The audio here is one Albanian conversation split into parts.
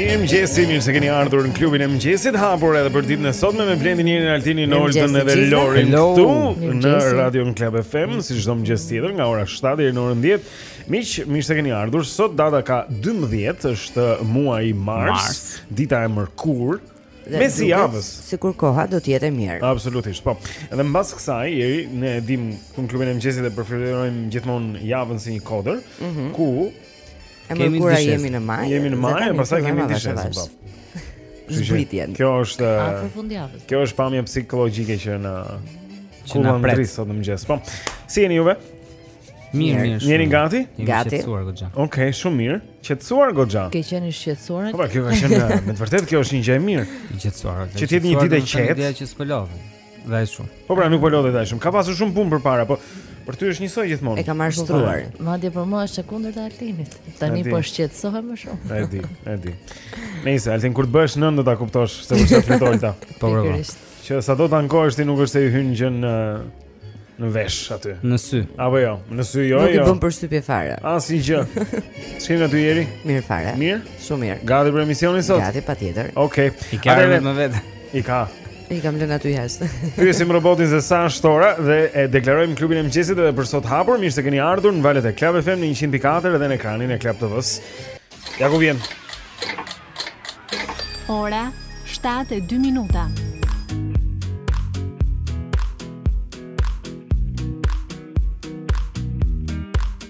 Mirëmëngjesi, mirë se keni ardhur në klubin e mëngjesit Hapur edhe për ditën e sotme me Blendin Jerin Altinin Oltën edhe Lorin këtu në radion Klab FM, si çdo mëngjes tjetër nga ora 7 deri në orën 10 Miq, mirë se keni ardhur, sot data ka 12, është muaji mars, mars. Dita e mërkurë Mesi i javës Sikur koha do të jetë e mirë Absolutisht, po Edhe në bazë kësaj, Jeri, ne dimë Në klubin e mëngjesit dhe përfytyrojmë gjithmonë javën si një kodër mm -hmm. Ku E mërkura jemi në majë Jemi në majë, e pastaj kemi dishezën po. Zbritjen Kjo është Kjo është pamje psikologjike që në Që na pret sot në mëngjes Po, si jeni juve? Mirë, mirë shumë Jeni gati? Gati Ok, shumë mirë Qetësuar goxha Ke qenë i shqetësuar Po, kjo ka qenë Me të vërtetë kjo është një gjë e mirë Qetësuar Që të jetë një ditë e qetë Që të jetë një ditë e qetë Dhe shumë. Po pra nuk po lodhet ai shumë. Ka pasur shumë punë përpara, po për ty është njësoj gjithmonë. E kam mashtruar. Po, po. Madje për mua është e kundërt e Altinit. Tani po shqetësohem më shumë. E di, e di. Nejse Altin kur të bëhesh nënë do ta kuptosh se kush është fit Olta. Po pra. Po. Që sado të ankohesh ti nuk është se i hyn gjë në në vesh aty. Në sy. Apo jo, në sy jo, jo. Nuk i bën përshtypje fare. Asnjë gjë. Ç'kemi aty Jeri? Mirë fare. Mirë. Shumë mirë. Gati për emisionin sot? Gati patjetër. Okej. Okay. I kemi me vete. I ka. I kam lënë aty jashtë. Pyesim robotin se sa është ora dhe e deklarojmë klubin e mëngjesit edhe për sot hapur. Mirë se keni ardhur në valët e Club FM në 100.4 dhe në ekranin e Club TV-s. Ja ku vjen. Ora 7:02 minuta.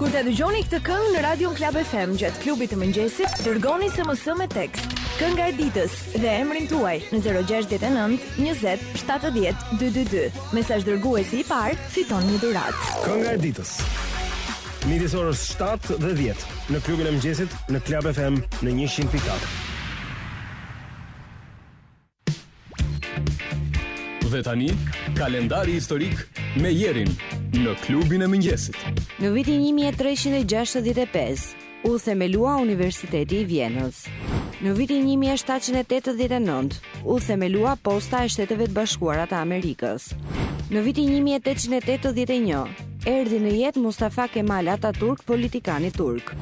Kur ta dëgjoni këtë këngë në radion Klab FM gjatë klubit të mëngjesit, dërgoni SMS me tekst. Kënga e ditës dhe emrin tuaj në 069 20 70 222. Mesazh dërguesi i parë, fiton një dhuratë. Kënga e ditës. Midis orës 7 dhe 10 në klubin e mëngjesit në Club FM në 100.4. Dhe tani, kalendari historik me Jerin në klubin e mëngjesit. Në vitin 1365, u themelua Universiteti i Vjenës. Në vitin 1789, u themelua Posta e Shteteve të Bashkuara të Amerikës. Në vitin 1881, Erdhi në jetë Mustafa Kemal Ataturk, politikani turk.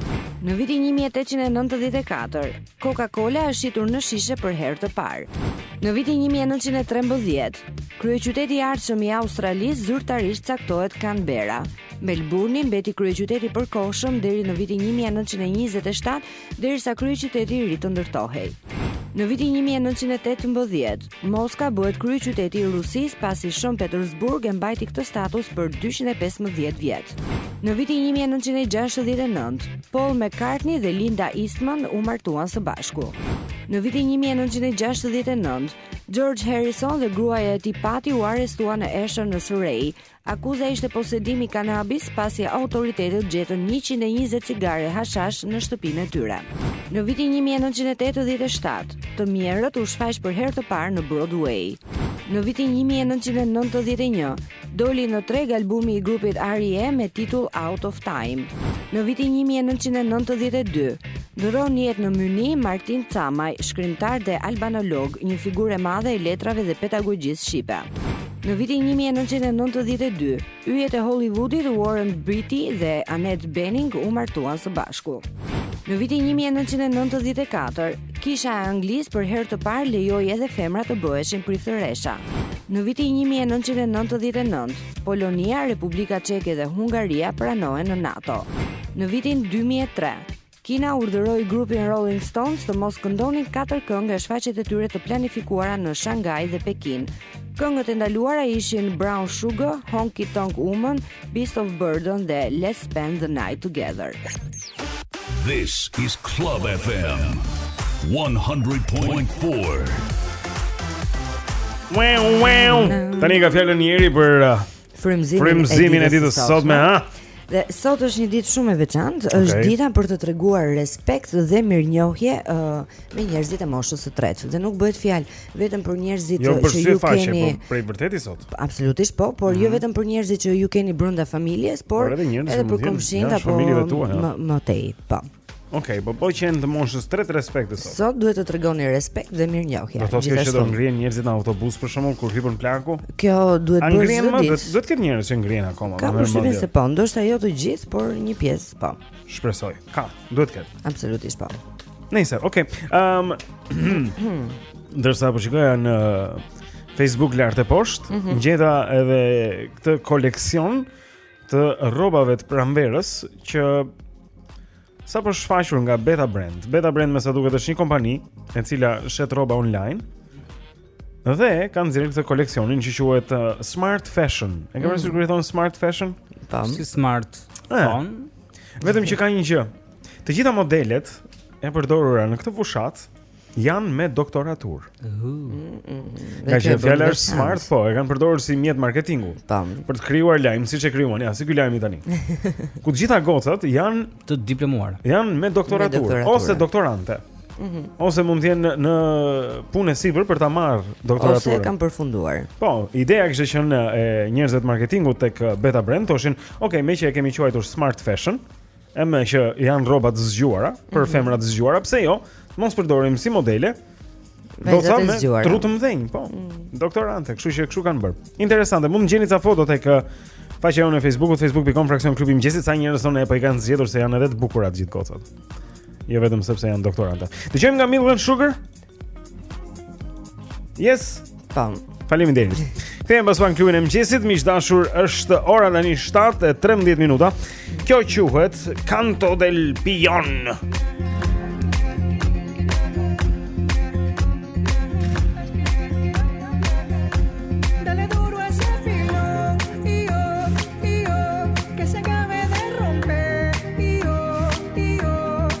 Në vitin një mijë e tetëqind e nëntëdhjetë e katër, Coca-Cola është shitur në shishe për herë të parë. Në vitin një mijë e nëntëqind e trembëdhjetë, kryeqyteti i ardhshëm i Australisë zyrtarisht caktohet Canberra. Melburni mbeti kryeqytet i përkohshëm deri në vitin një mijë e nëntëqind e njëzet e shtatë, derisa kryeqyteti i ri të ndërtohej. Në vitin një mijë e nëntëqind e tetëmbëdhjetë, Moska bëhet kryeqyteti i Rusisë pasi Shën Petersburg e mbajti këtë status për 215 vjet. Në vitin 1969, Paul McCartney dhe Linda Eastman u martuan së bashku. Në vitin 1969, George Harrison dhe gruaja e tij Patty u arrestuan në Esher në Surrey, Akuza ishte posedim i kanabis pasi autoritetet gjetën njëqind e njëzet cigare hashash në shtëpinë e tyre. Në vitin një mijë e nëntëqind e tetëdhjetë e shtatë, të mjerët u shfaq për herë të parë në Broadway. Në vitin një mijë e nëntëqind e nëntëdhjetë e një, doli në treg albumi i grupit REM me titull Out of Time. Në vitin një mijë e nëntëqind e nëntëdhjetë e dy, ndërron jetë në Mynih Martin Camaj, shkrimtar dhe albanolog, një figurë e madhe e letrave dhe pedagogjisë shqipe. Në vitin një mijë e nëntëqind e nëntëdhjetë e dy, yjet e Hollywoodit Warren Beatty dhe Annette Bening u martuan së bashku. Në vitin 1994, Kisha e Anglisë për herë të parë lejoi edhe femra të bëheshin priftëresha. Në vitin 1999, Polonia, Republika Çeke dhe Hungaria pranohen në NATO. Në vitin 2003, Kina urdhëroi grupin Rolling Stones të mos këndonin katër këngë nga shfaqjet e tyre të planifikuara në Shanghai dhe Pekin. Këngët e ndaluara ishin Brown Sugar, Honky Tonk Woman, Beast of Burden dhe Let's Spend the Night Together. This is Club FM 100.4. Wow, wow. Tani ka fjalën Eri për uh, frymëzimin e ditës së sotme, ha. Dhe sot është një ditë shumë e veçantë, okay. është dita për të treguar respekt dhe mirënjohje uh, me njerëzit e moshës së tretë. Dhe nuk bëhet fjalë vetëm për njerëzit jo, që ju faqe, keni Jo, për vërtetë sot. Absolutisht po, por mm -hmm. jo mhm. vetëm për njerëzit që ju keni brenda familjes, por, por edhe, edhe për komshinjtë apo më, më tej. Po. Okej, okay, po po që të moshës tretë respekt sot. Sot duhet të tregoni respekt dhe mirënjohje. Do të thotë që do ngrihen njerëzit në autobus për plakun kur hipën plaku? Kjo duhet bërë çdo ditë. Duhet të ketë njerëz që ngrihen akoma. Kam përshtypjen se po, ndoshta jo të gjithë, por një pjesë po. Shpresoj. Ka, duhet të ketë. Absolutisht po. Nëse, okay. Ehm um, ndërsa po shikoja në Facebook lart e poshtë, mm -hmm. gjeta edhe këtë koleksion të rrobave të pranverës që sapo u shfaqën nga Beta Brand. Beta Brand me sa duket është një kompani e cila shet rroba online. Dhe kanë nxjerrë këtë koleksionin që quhet uh, Smart Fashion. E ke parasysh mm. kur i thonë Smart Fashion? Tam. Si Smart eh. Phone. Eh, vetëm që ka një gjë. Të gjitha modelet e përdorura në këtë fushatë Janë me doktoraturë. Ngaqë fjala është smart, po, e kanë përdorur si mjet marketingu. Tam. Për të krijuar lajm, siç e krijuan, ja, si ky lajmi tani. Ku të gjitha gocat janë të diplomuara. Janë me doktoraturë ose doktorante. Mhm. Ose mund të jenë në punë sipër për ta marrë doktoraturën. Ose e kanë përfunduar. Po, ideja kishte qenë e njerëzve të marketingut tek Beta Brand, thoshin, "Ok, meqë e kemi quajtur Smart Fashion, E meqë janë rroba të zgjuara, për mm -hmm. femra të zgjuara, pse jo të mos përdorim si modele. Do të thonë trut të mëdhenj, po. Mm. Doktorante, kështu që kështu kanë bërë. Interesante, mund të gjeni ca foto tek uh, faqja jonë në Facebook, facebook.com fraksion klubi mëngjesit, sa njerëz thonë apo i kanë zgjedhur se janë edhe të bukura të gjitha gocat. Jo vetëm sepse janë doktorante. Dëgjojmë nga Milk and Sugar. Yes, tam. Faleminderit. Kthehemi pas pak në klubin e mëngjesit, miq të dashur, është ora tani 7:13 minuta. Kjo quhet Canto del Pilon.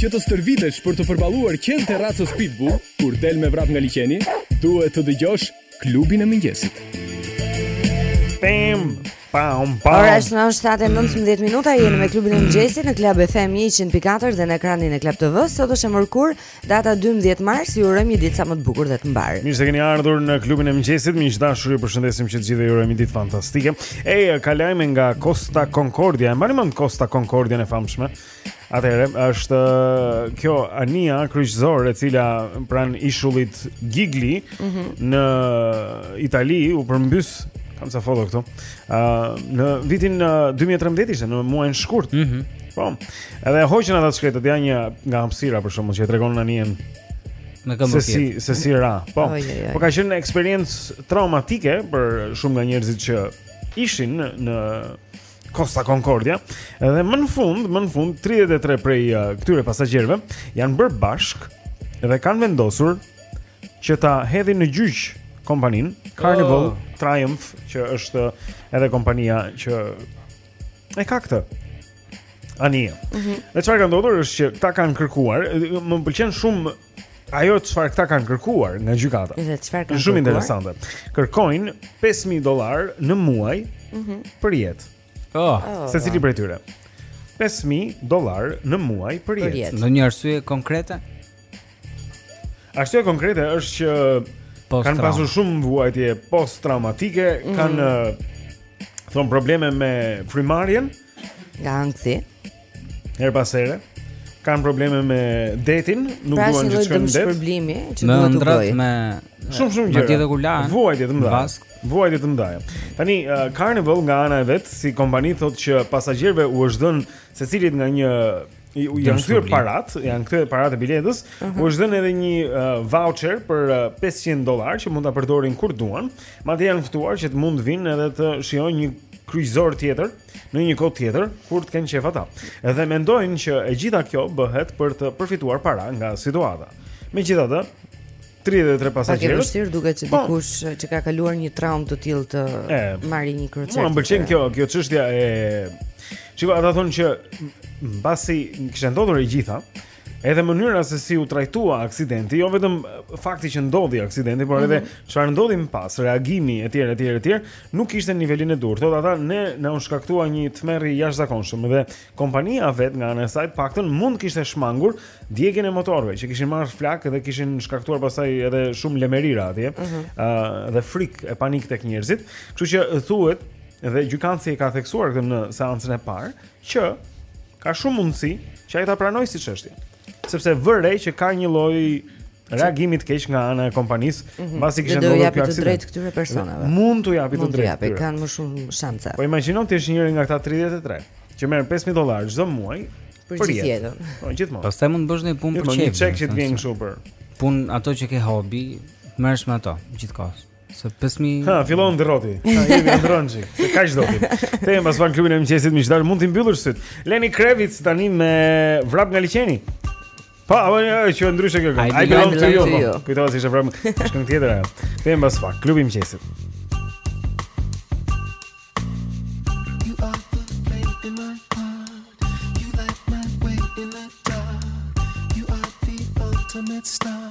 Që të stërvitesh për të përballuar qen të racës Pitbull kur del me vrap nga liqeni, duhet të dëgjosh Klubin e Mëngjesit. Pam, pam, pam. Ora është në 7:19 minuta, jeni me klubin e mëngjesit në Club FM 100.4 dhe në ekranin e Club TV. Sot është e mërkur, data 12 mars, ju urojmë një ditë sa më të bukur dhe të mbarë. Mirë se keni ardhur në klubin e mëngjesit. Miq të dashur, ju përshëndesim që të gjithëve ju urojmë një ditë fantastike. Ej, ka lajme nga Costa Concordia. E mbani mend Costa Concordian e famshme? Atëherë është kjo anija kryqëzor e cila pranë ishullit Giglio mm -hmm. në Itali u përmbys kam ca foto këtu. Ë uh, në vitin uh, 2013 ishte në muajin shkurt. Mm -hmm. Po. Edhe hoqën ata të shkretët ja një nga hapësira për shkakun që tregon anijen në këmbë. Se si se si ra. Po. Oh, yeah, yeah. Po ka qenë eksperiencë traumatike për shumë nga njerëzit që ishin në Costa Concordia dhe më në fund, më në fund 33 prej uh, këtyre pasagjerëve janë bërë bashkë dhe kanë vendosur që ta hedhin në gjyq kompaninë Carnival oh. Triumph, që është edhe kompania që e ka këtë anije. Mm -hmm. Dhe çfarë ka ndodhur është që këta kanë kërkuar, më pëlqen shumë Ajo çfarë këta kanë kërkuar nga gjykata. Edhe çfarë kanë kërkuar? Shumë interesante. Kërkojnë 5000 dollar në muaj mm -hmm. për jetë. Oh, oh, secili oh. prej tyre. 5000 dollar në muaj për jetë. Për jetë. Ndonjë arsye konkrete? Arsyeja konkrete është që kanë pasur shumë vuajtje post traumatike, mm -hmm. kanë thënë probleme me frymëmarrjen, nga ankthi. Herë pas here kanë probleme me detin, nuk pra, duan që të shkojnë në det. Pra, problemi që duhet të bëj. Me shumë shumë gjëra. Madje kur lahen. Vuajtje të mëdha. Vuajtje të mëdha. Tani uh, Carnival nga ana e vet, si kompani thotë që pasagjerëve u është dhënë secilit nga një u janë kthyer paratë, janë kthyer paratë e biletës, uh -huh. u është dhënë edhe një uh, voucher për uh, 500 dollarë që mund ta përdorin kur duan. Madje janë ftuar që të mund të vijnë edhe të shijojnë një kryqëzor tjetër. Uh në një kohë tjetër kur të kenë qejf ata. Edhe mendojnë që e gjitha kjo bëhet për të përfituar para nga situata. Megjithatë, 33 pasagjerët. Është vështirë duket se po. dikush po, që ka kaluar një traumë të tillë të marrë një kroçerë. Më pëlqen kjo, kjo çështja e Shiko ata thonë që mbasi kishte ndodhur e gjitha, Edhe mënyra se si u trajtua aksidenti, jo vetëm fakti që ndodhi aksidenti, por edhe mhm. çfarë ndodhi më pas, reagimi etj etj etj, nuk ishte në nivelin e duhur. Thotë ata ne na u shkaktua një tmerr i jashtëzakonshëm dhe kompania vetë nga ana e saj të paktën mund të kishte shmangur djegien e motorëve që kishin marrë flakë dhe kishin shkaktuar pastaj edhe shumë lemerira atje. Ëh mhm. uh, dhe frikë e panik tek njerëzit. Kështu që thuhet dhe gjykatësi e ka theksuar këtë në seancën e parë. që ka shumë mundësi që ai ta pranojë si çështje. Sepse vë re që ka një lloj reagimi të keq nga ana e kompanisë, mhm. pasi kishte ndodhur kjo aksident. Mund t'u japi të drejtë këtyre personave. Mund t'u japi të drejtë. Mund kanë më shumë shanse. Po imagjino ti je njëri nga këta 33 që merr 5000 dollarë çdo muaj për gjithë jetën. Po gjithmonë. Pastaj mund të bësh një punë jo, për çfarë? Një çek që të vjen kështu për punë ato që ke hobi, merresh me ato gjithkohë. Se 5000 Ha, fillon ndrroti. Ha, jemi ndrron çik. Se ka çdo ti. Kthehemi pas pak, Klubi i Mëngjesit më dal mund të mbyllësh syt. Lenny Kravitz tani me vrap nga liqeni. Po, apo ja, që ndryshe kjo. I belong to you. Kujtova se ishte vrap. Është këngë tjetër ajo. Kthehemi pas pak, Klubi i Mëngjesit. Ultimate star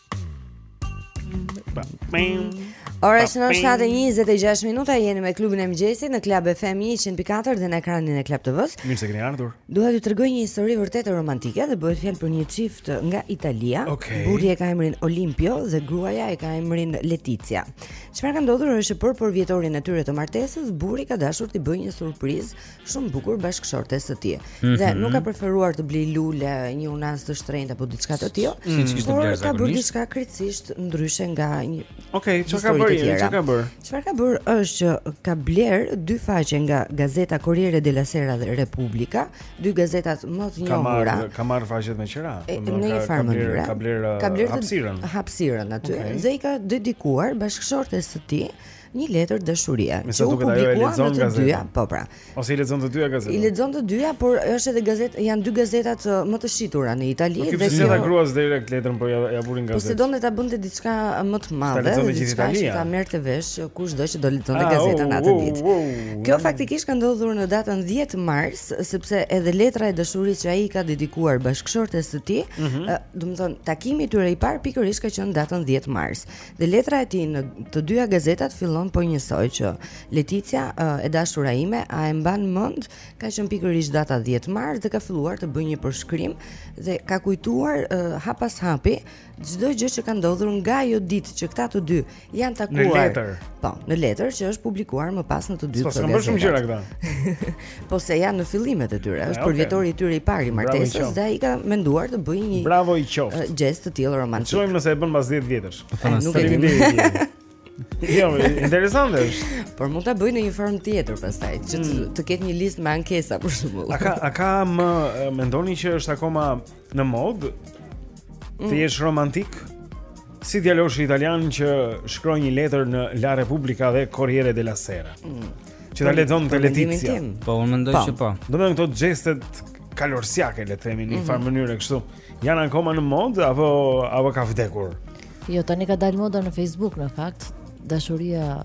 Ora shënon 7:26 minuta jeni me klubin e mëngjesit në Club FM 104 dhe në ekranin e Club TV-s. Mirë se keni ardhur. Dua t'ju tregoj një histori vërtet romantike dhe bëhet fjalë për një çift nga Italia. Okay. Burri e ka emrin Olimpio dhe gruaja e ka emrin Letizia. Çfarë ka ndodhur është që për përvjetorin e tyre të martesës, burri ka dashur t'i bëjë një surprizë shumë bukur bashkëshortes së tij. Mm -hmm. Dhe nuk ka preferuar të blej lule, një unazë të shtrenjtë apo diçka të tillë. Mm -hmm. Siç kishte bërë zakonisht. Ka bërë diçka krejtësisht ndryshe nga një Okej, okay, çka ka bërë? Çka ka bërë? Çfarë ka bërë është që ka bler dy faqe nga gazeta Corriere della Sera dhe Repubblica, dy gazetat më të njohura. Ka marrë ka marrë faqet me qira, në një farë mënyre. Ka bler ka bler uh, hapësirën. Hapësirën aty okay. dhe i ka dedikuar bashkëshortes së tij Një letër dashurie Me sa duket ajo e që u publikua në lexon të dyja, gazetën. po pra. Ose i lexon të dyja I gazetën. lexon të dyja, por është edhe gazet, janë dy gazetat ë, më të shitura në Itali Po ky dhe pse s'ia dha kjo gruas direkt letrën, por ia ia vuri në po se gazetë. donte ta bënte diçka më të madhe, lexonte dhe gjithë diçka që Italia. ta merrte vesh që kushdo që do lexonte Ah, gazetën oh, atë oh, ditë. oh. Kjo faktikisht ka ndodhur në datën 10 mars, sepse edhe letra e dashurisë që ai i ka dedikuar bashkëshortes së tij, Mhm. ë, domethënë takimi i tyre i parë pikërisht ka qenë datën 10 mars. Dhe letra e tij në të dyja gazetat fillon po njësoj që Leticia e dashura ime a e mban mend ka qenë pikërisht data 10 mars dhe ka filluar të bëjë një përshkrim dhe ka kujtuar hap pas hapi çdo gjë që ka ndodhur nga ajo ditë që këta të dy janë takuar. Në letër. Po, në letër që është publikuar më pas në të dyja këto gazeta. Sa shumë gjëra këta. Po se janë në fillimet e tyre, është përvjetori i tyre i parë i martesës dhe ai ka menduar të bëjë një Bravo i qoftë. Gjest të tillë romantik. Shohim nëse e bën pas 10 vjetësh. Nuk e di. Jo, interesante është. Por mund ta bëjë në një formë tjetër pastaj, që të, mm. të ketë një listë me ankesa për shembull. A ka a ka, a mendoni që është akoma në modë mm. të jesh romantik si djaloshi italian që shkroi një letër në La Repubblica dhe Corriere della Sera. Mm. Që ta lexonte Letizia. Po unë mendoj që po. Domethënë këto xhestet kalorsiake le të themi në një mm -hmm. farë mënyre kështu. Janë akoma në modë apo apo ka vdekur? Jo, tani ka dalë moda në Facebook në fakt, dashuria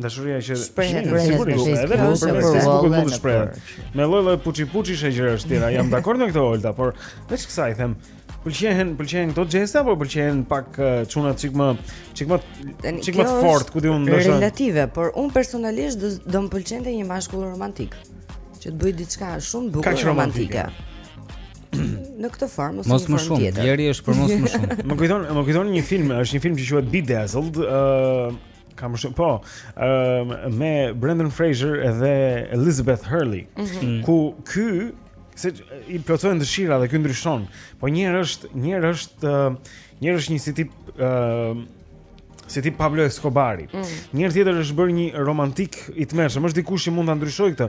Dashuria që shprehet në Facebook, edhe në Facebook mund të shprehet. Me lloj-lloj puçi-puçi e gjëra të tjera. Jam dakord me këtë Olta, por veç kësaj them, pëlqehen, pëlqehen këto xhesta apo pëlqehen pak çuna uh, çik më, çik më, çik më fort, ku di un ndoshta. Relative, por un personalisht do do më pëlqente një mashkull romantik, që të bëjë diçka shumë bukur romantike. Në këtë formë ose në formë tjetër. Mos më shumë, është për mos më shumë. Më kujton, më kujton një film, është një film që quhet Bedazzled, ë uh, Kam shumë, po, um, me Brendan Fraser edhe Elizabeth Hurley, mm -hmm. ku ky, se i plotësohen dëshira dhe ky ndryshon, po njëherë është, njëherë është, njëherë është një si tip, uh, si tip Pablo Escobari, mm -hmm. njëherë tjetër është bërë një romantik i tmerrshëm, është dikush që mund ta ndryshojë këtë,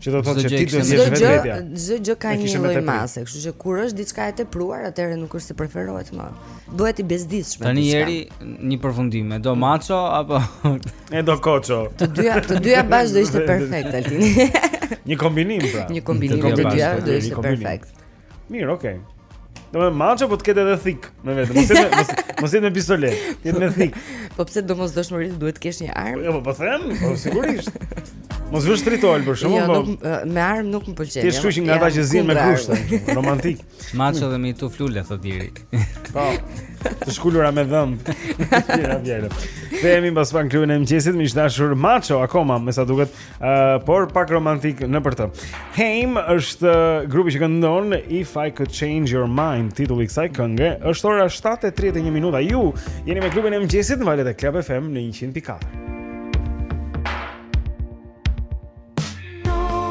Që do të thotë se ti do të jesh vetvetja. Çdo gjë ka një lloj mase, kështu që kur është diçka e tepruar, atëherë nuk është se preferohet më. Bëhet i bezdisshëm. Tani jeri një përfundim, e do macho apo e do koço. Të dyja, të dyja bashkë do ishte perfekt Altini. Një kombinim pra. Një kombinim të dyja do ishte perfekt. Mirë, okay. Do me macho po të ketë edhe thikë me vete. Mos jetë mos, mos jetë me pistoletë. Jetë me thikë. Po pse domosdoshmërisht duhet të kesh një armë? Jo, po po them, po sigurisht. Mos vësh tritol për shkakun, jo, po. Jo, me armë nuk më pëlqen. Ti s'ke qejf nga ata që zihen me grushte. Romantik. Macho dhe me tufë lule thotë Jeri. Po. Të shkulura me dhëmbë. Tira vjerë. Kthehemi mbas pak te klubi i mëngjesit, miq të dashur Macho akoma, me sa duket. Uh, por pak romantik nëpër të Haim është grupi që këndon If I Could Change Your Mind Titulli i kësaj kënge është ora 7.31 minuta Ju jeni me klubin e mëngjesit në valët e Club FM në 100.4 No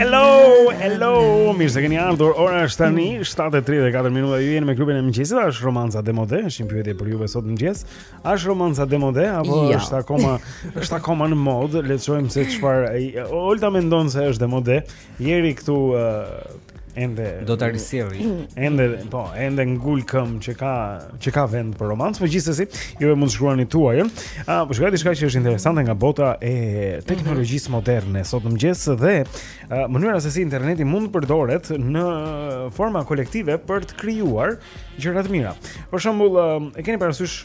Hello, hello. Mirë se keni ardhur. Ora është tani 7:34 minuta. Ju jeni me klubin e mëngjesit. A është romanca demode? Është një pyetje për juve sot në mëngjes. A është romanca demode apo jo. është akoma është akoma në modë? Le të shohim se çfarë Olta mendon se është demode. Jeri këtu uh, Ende do ta risjelli. Ende po, ende ngul këmbë që ka që ka vend për romancë, por gjithsesi juve mund të shkruani tuajën. Ah, po shkruaj diçka që është interesante nga bota e teknologjisë moderne sot në mëngjes dhe uh, mënyra se si interneti mund të përdoret në forma kolektive për të krijuar gjëra të mira. Për shembull, uh, e keni parasysh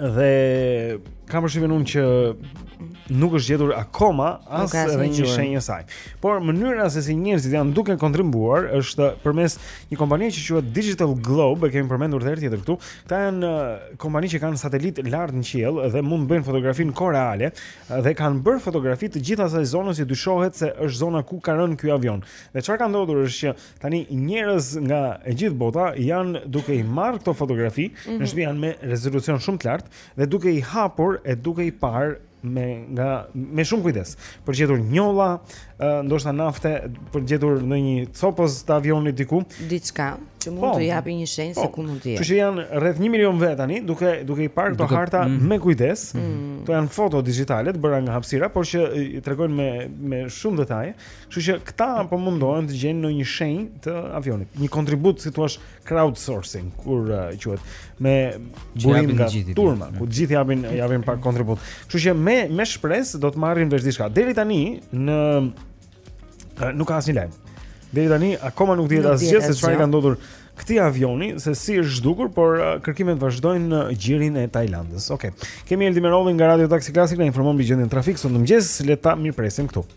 Dhe kam përshtypjen unë që nuk është gjetur akoma as edhe një shenjë e saj. Por mënyra se si njerëzit janë duke kontribuar është përmes një kompanie që quhet Digital Globe, e kemi përmendur edhe herë tjetër këtu. Këta janë uh, kompani që kanë satelitë lart në qiell dhe mund të bëjnë fotografi në kohë reale dhe kanë bërë fotografi të gjithë asaj zonës që dyshohet se është zona ku ka rënë ky avion. Dhe çfarë ka ndodhur është që Tani njerëz nga e gjithë bota janë duke i marrë këto fotografi, mm -hmm. në shpi janë me rezolucion shumë të lartë dhe duke i hapur e duke i parë me nga me shumë kujdes. Për gjetur njolla, ndoshta nafte, për gjetur ndonjë copëz të avionit diku, diçka që mund po, të japë një shenjë po, se ku mund të jetë. Kështu që janë rreth 1 milion vetë tani duke duke i parë këto harta mm -hmm. me kujdes. Mm -hmm. Këto janë foto digjitale të bëra nga hapësira, por që i tregojnë me me shumë detaje. Mm Kështu që këta po mundohen të gjejnë ndonjë shenjë të avionit, një kontribut si thua crowdsourcing, kur uh, quhet me burim nga turma, ku të gjithë japin japin pak kontribut. Kështu që me me shpresë do të marrin vesh diçka. Deri tani në uh, nuk ka asnjë lajm. Deri tani akoma nuk dihet asgjë se çfarë ka ndodhur këtij avioni, se si është zhdukur, por uh, kërkimet vazhdojnë në gjirin e Tajlandës. Okej. Okay. Kemi Eldi Merollin nga Radio Taxi Classic na informon mbi gjendjen e trafikut sot në mëngjes, le ta mirëpresim këtu.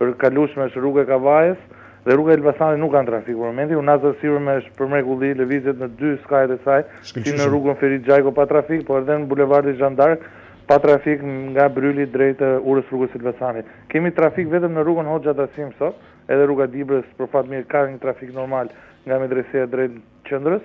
Për e kalueshme është Rruga e Kavajës dhe Rruga e Elbasanit nuk kanë trafik për momentin. Unaza si gjithmonë është për mrekulli, lëvizet në dy skajet e saj, si në Rrugën Ferit Xhajko pa trafik, po edhe në Bulevardin Jeanne d'Arc pa trafik nga Bryli drejt urës Rrugës Elbasanit. Kemi trafik vetëm në Rrugën Hoxha Tahsim sot, edhe Rruga Dibrës për fat mirë ka një trafik normal nga Medreseja drejt qendrës.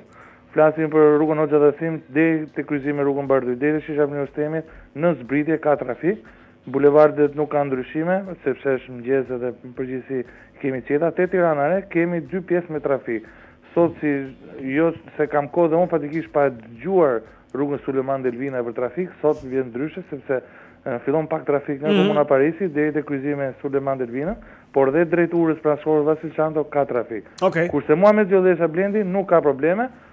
Flasim për Rrugën Hoxha Tahsim deri te kryqëzimi me Rrugën Bardhyl, deri te Sheshi Avni Rustemit në zbritje ka trafik, Bulevardet nuk kanë ndryshime, sepse është mëngjes edhe në përgjithësi kemi të qeta. Te Tirana Re kemi dy pjesë me trafik. Sot si jo se kam kohë dhe unë faktikisht pa e dëgjuar rrugën Sulejman Delvina për trafik, sot vjen ndryshe sepse fillon pak trafik nga Komuna Parisi deri te kryqëzimi me Sulejman Delvinën, por dhe drejt urës pranë shkollës Vasil Shanto ka trafik. Kurse Muhamet Gjollesha Blendi nuk ka probleme,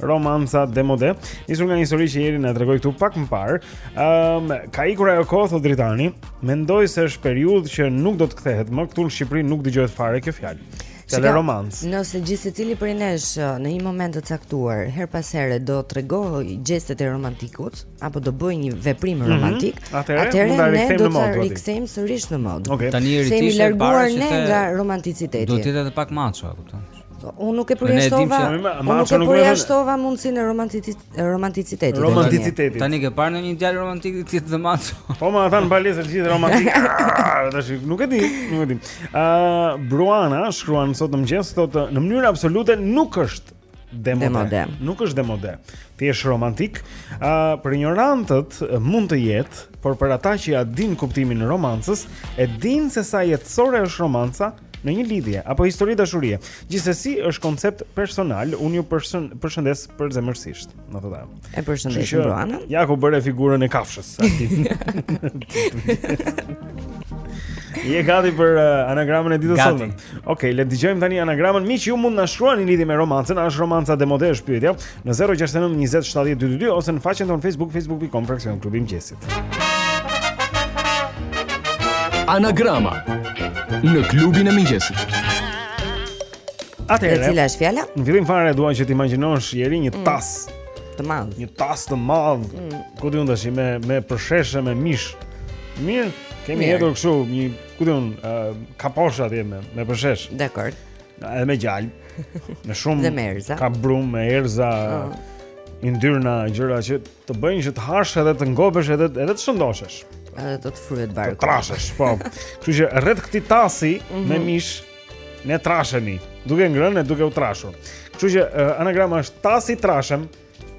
romanca demode. Nisur nga një histori që Eri na tregoi këtu pak më parë, ëm um, ka ikur ajo kohë thotë Dritani, mendoj se është periudhë që nuk do të kthehet më këtu në Shqipëri, nuk dëgjohet fare kjo fjalë. Ka lë romancë. Nëse gjithsecili prej nesh uh, në një moment të caktuar, herë pas here do tregojë gjestet e romantikut apo do bëjë një veprim mhm. romantik, mm -hmm. atëherë ne do ta rikthejmë sërish në modë. Okay. Tani Eri ti je larguar ne nga romanticiteti. Do të jetë edhe pak maço, e kupton? Po, unë nuk e përjashtova. Unë nuk e përjashtova mundësinë e romanticit romanticitetit. Romanticitetit. Tani ke parë ndonjë djalë romantik ti të maço. Po ma thanë ballë për të gjithë romantik. Ah, tash nuk e di, nuk e di. Ë Bruana shkruan sot në mëngjes thotë në mënyrë absolute nuk është demode. Nuk është demode. Ti je romantik. Ë për injorantët mund të jetë, por për ata që ia dinë kuptimin e romancës, e dinë se sa jetësore është romanca, Në një lidhje apo histori dashurie, gjithsesi është koncept personal, unë ju përshën, përshëndes përzemërsisht. do të thotë. E përshëndes Bruana. Ja ku bëre figurën e kafshës. Je gati për uh, anagramën e ditës sotme. Okej, okay, le të dëgjojmë tani anagramën. Miq, ju mund na shkruani lidhje me romancën, a është romanca demode është pyetja, në 069 20 70 222 ose në faqen tonë Facebook facebook.com fraksion klubi i Anagrama në klubin e mëngjesit. Atëherë, e cila është fjala? Në fillim fare duan që të imagjinosh Jeri një mm. tas të madh. Një tas të madh. Mm. Ku di unë tas me me përsheshe me mish. Mirë, kemi hedhur kështu një ku di unë uh, kaposh atje me me përshesh. Dakor. Edhe me gjalpë. Me shumë ka brum me erza. Oh. Yndyrna gjëra që të bëjnë që të hash edhe të ngopesh edhe edhe të shëndoshesh. Edhe të të fryhet barku. Të trashesh, po. Kështu që rreth këtij tasi mm -hmm. me mish ne trashemi, duke ngrënë e duke u trashur. Kështu që uh, anagrama është tasi trashem.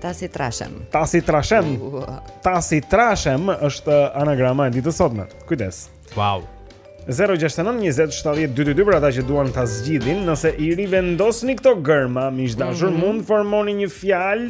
Tasi trashem. Tasi trashem. Uh. Tasi trashem është anagrama e ditës së sotme. Kujdes. Wow. 069 20 70 222 për ata që duan ta zgjidhin, nëse i rivendosni këto gërma, miq të dashur, mm -hmm. mund të formoni një fjalë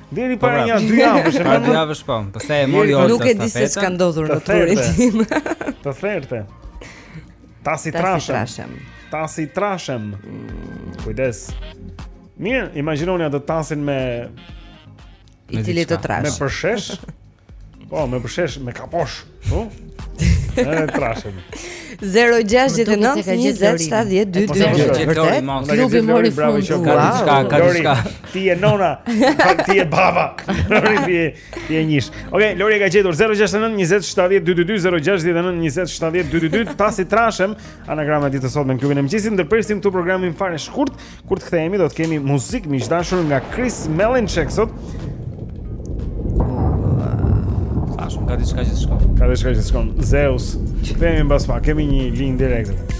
Deri para po, pra. një dy javësh e marrë. Dy javësh po. Pastaj e mori Olta. Nuk e di se ç'ka ndodhur në trurin tim. Të therte. Tasi trashem. Tasi trashem. Kujdes. Mirë, imagjinoni atë tasin me, i cili të trash. Me përshesh. Po, me përshesh, me kaposh, po? Ne trashemi. 0-6-9-27-12-2 Klubi mori fund Ka diçka, ka diçka Ti je nona, ti je baba Lori, ti je, ti je njësh Ok, Lori e ka gjetur 0-6-9-27-12-2 0-6-9-27-12-2 Tasi trashem Anagrama e ditës së sotme në klubin e mëngjesit Ndërpresim këtu programin fare shkurt Kur të kthehemi do të kemi muzikë miq të dashur nga Chris Malinchak sot. Sa shumë ka diçka që shkon. Ka diçka që shkon. Zeus. Kthehemi mbas pak. Kemi një linjë direkte.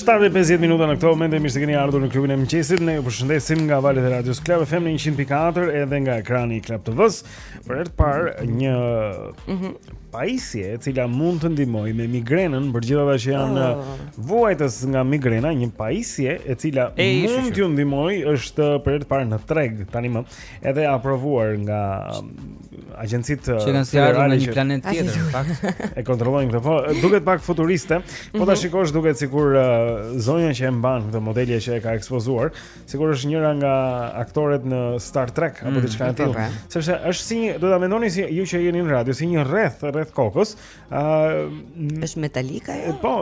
Shtatë e 50 minuta në këto momente mirë se keni ardhur në klubin e mëngjesit. Ne ju përshëndesim nga valët e radios Club FM në 100.4 edhe nga ekrani i Club TV-s. Për herë të parë një mm -hmm. pajisje e cila mund të ndihmojë me migrenën për gjithë ata që janë oh. vuajtës nga migrena, një pajisje e cila e, mund t'ju ndihmojë është për herë të parë në treg tani më. Mm Edhe e aprovuar nga um, agjencitë uh, që kanë sjellë në një planet tjetër, në fakt. E kontrollojnë këtë. Po duket pak futuriste. Po ta mhm. shikosh duket sikur uh, zonja që e mban këtë, modelja që e ka ekspozuar, sikur është njëra nga aktoret në Star Trek apo mm, diçka e tillë. Sepse është si, do ta mendoni si ju që jeni në radio, si një rreth, rreth kokës, Ëh, uh, është metalike ajo? Po,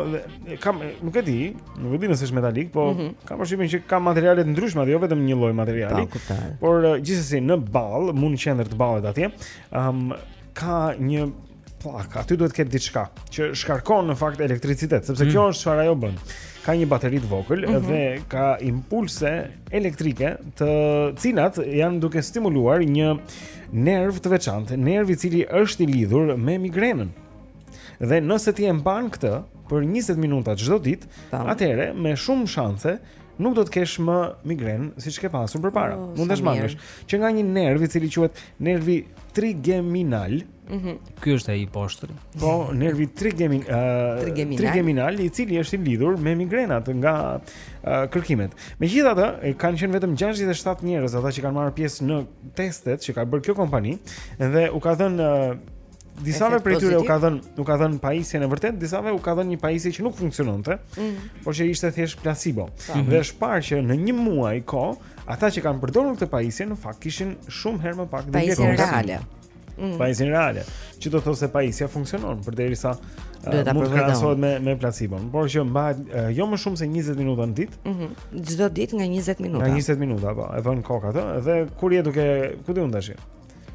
kam nuk e di, nuk e di nëse është metalik, po mm -hmm. kam përshtypjen që ka materiale të ndryshme, jo vetëm një lloj materiali. Po, kuptoj. Por uh, gjithsesi në ball, mund në qendër të ballit atje, ëm um, ka një pllakë, aty duhet të ketë diçka që shkarkon në fakt elektricitet, sepse mm. kjo është çfarë ajo bën. Ka një bateri të vogël mm -hmm. dhe ka impulse elektrike të cilat janë duke stimuluar një nerv të veçantë, nerv i cili është i lidhur me migrenën. Dhe nëse ti e mban këtë për 20 minuta çdo ditë, atëherë me shumë shanse nuk do të kesh më migrenë siç ke pasur përpara. Oh, Mund të shmangësh që nga një nerv i cili quhet nervi trigeminal. Mhm. Mm Ky është ai i poshtri. Po, nervi trigemin, uh, trigeminal. trigeminal i cili është i lidhur me migrenat nga uh, kërkimet. Megjithatë, kanë qenë vetëm 67 njerëz ata që kanë marrë pjesë në testet që ka bërë kjo kompani dhe u ka dhënë uh, disave prej tyre u ka dhënë u ka dhënë pajisjen e vërtetë, disave u ka dhën një pajisje që nuk funksiononte, mm -hmm. por që ishte thjesht placebo. Mm -hmm. Dhe është parë që në një muaj kohë, ata që kanë përdorur këtë pajisje në fakt kishin shumë herë më pak pajisje reale. Mm. Pajisjen reale, që do të thotë se pajisja funksionon përderisa do ta provoj. Krahasohet me me placebo, por që mbahet jo më shumë se 20 minuta në ditë. Ëh. Mm Çdo -hmm. ditë nga 20 minuta. Nga 20 minuta, po, e vën kokës, ëh, dhe kur je duke, ku di unë tash?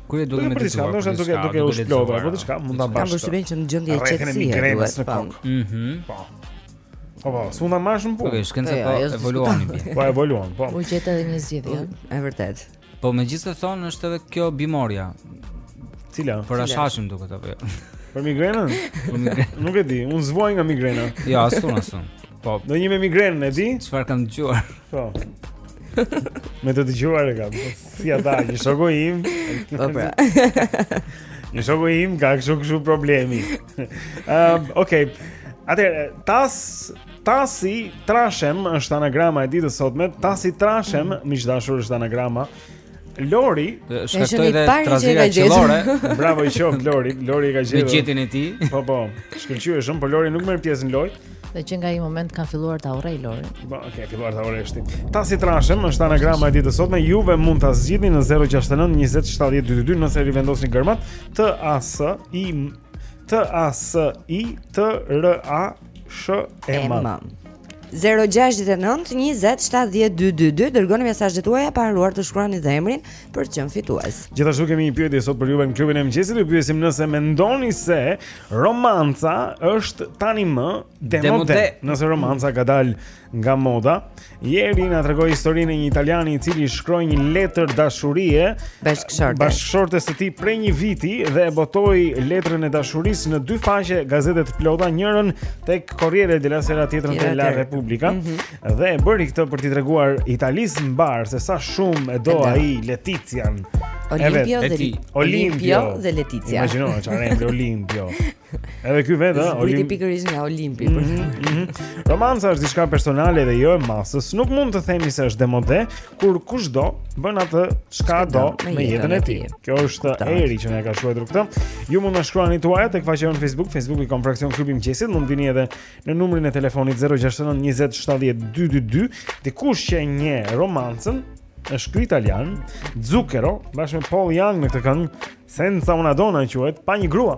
Kur je duke me të zgjuar, ndoshta duke duke u shplodhur, apo diçka, mund ta mbash. Kam përshtypjen që në gjendje qetësie. Ëh. Po. Mhm. Po. Po, po, s'mund ta marrësh në punë. Po, shkenca po evoluon. Po evoluon, po. U gjet edhe një zgjidhje, është vërtet. Po megjithëse thonë është edhe kjo bimorja Cila? Për hashashin duke apo jo Për migrenën? Nuk e di, unë s'vuaj nga migrena Jo, as unë, as unë Po Ndihmon me migrenën, e di? Çfarë kam dëgjuar Po Me të dëgjuar e kam Si ata, një shoku im Po pra Një shoku im ka kështu kështu problemi um, Okej okay. Atëherë, tas Tasi Trashem është anagrama e ditës sotme Tasi Trashem, mm. miq të dashur është anagrama. Lori, shkaktoi dhe trazira qiellore. Bravo i qoftë Lori, Lori e ka gjetur. Me qejfin e tij. Po po. Shkëlqyeshëm, por Lori nuk merr pjesë në lojë. Dhe që nga ai moment kam filluar ta urrej Lorin. Po, okay, ke filluar ta urresh ti. Tasi Trashem është anagrama e ditës sotme juve mund ta zgjidhni në 069 20 70 222 nëse rivendosni gërmat T A S I T A S I T R A Sh e M. 0692070222 dërgoni mesazhet tuaja pa harruar të shkruani dhe emrin për të qenë fitues. Gjithashtu kemi një pyetje sot për juve në klubin e mëngjesit, ju pyesim nëse mendoni se romanca është tani më demode. Nëse romanca ka dalë nga moda. Jeri na tregoi historinë e një italiani i cili i shkroi një letër dashurie bashkëshortes. Bashkëshortes së tij prej një viti dhe e botoi letrën e dashurisë në dy faqe gazete të plota, njërën tek Corriere della Sera, tjetrën te La Repubblica. Mm -hmm. Dhe e bëri këtë për t'i treguar Italisë mbarë se sa shumë e do ai Letician. Olimpio Olimpio dhe Letizia. Imagjino çfarë emri Olimpio. Edhe ky vetë, ëh, Olimpi. Zbriti pikërisht nga Olimpi. Mm -hmm. Romanca është diçka personale dhe jo e masës. Nuk mund të themi se është demode, kur kushdo bën atë çka do me jetën e tij. Kjo është Eri që na ka shkruar këtë. Ju mund të na shkruani tuaj tek faqja jonë Facebook, facebook.com fraksion klubi i mëngjesit, mund vini edhe në numrin e telefonit 069 20 70 222. Dikush që e njeh romancën është ky italian, Zucchero, bashkë me Paul Young në këtë këngë Senza una donna quhet, pa një grua.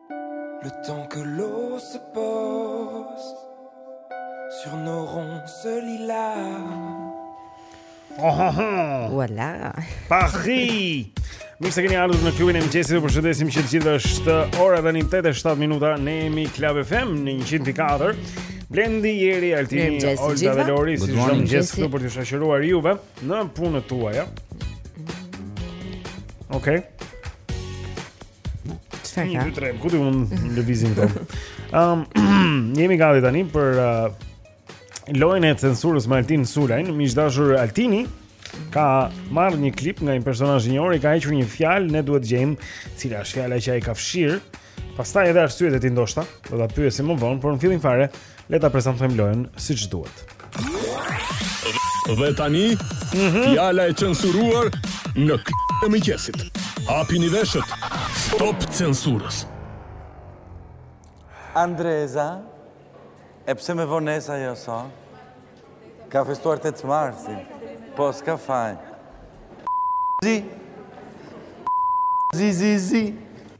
Le temps que l'eau se pose Sur nos ronds de voix là. Paris. Mirë se keni ardhur në klubin e mëngjesit. Ju përshëndesim që të gjithëve është ora tani 8:07 minuta ne jemi Club FM në 104. Blendi Jeri Altini Olga dhe Lori si çdo mëngjes këtu për t'ju shoqëruar juve në punët tuaja. Okej. Okay. Çfarë ka? 1 2 3, ku do mund të lëvizim këtu? Ëm, jemi gati tani për uh, lojën e censurës me Altin Sulajn, miq të dashur Altini ka marrë një klip nga një personazh i njohur, i ka hequr një fjalë, ne duhet të gjejmë cila është fjala që ai ka fshirë. Pastaj edhe arsyet e tij ndoshta, do ta pyesim më vonë, por në fillim fare Le ta prezantojmë lojën siç duhet. Dhe tani, mhm. fjala e censuruar në klubin e mëngjesit. Hapini veshët. Stop censurës. Andreza, e pse me vonesa jo sot? Ka festuar 8 marsin. Po, s'ka faj. Zi. Zi, zi, zi.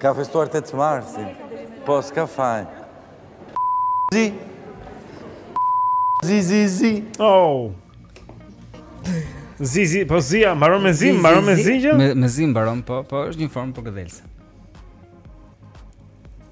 Ka festuar 8 marsin. Po, s'ka faj. Zi. Zi, zi, zi. Oh. Zi, zi, po zi, a mbaron me zi, mbaron me zi që? Me, me zi mbaron, po, po, është një formë përkëdhelëse.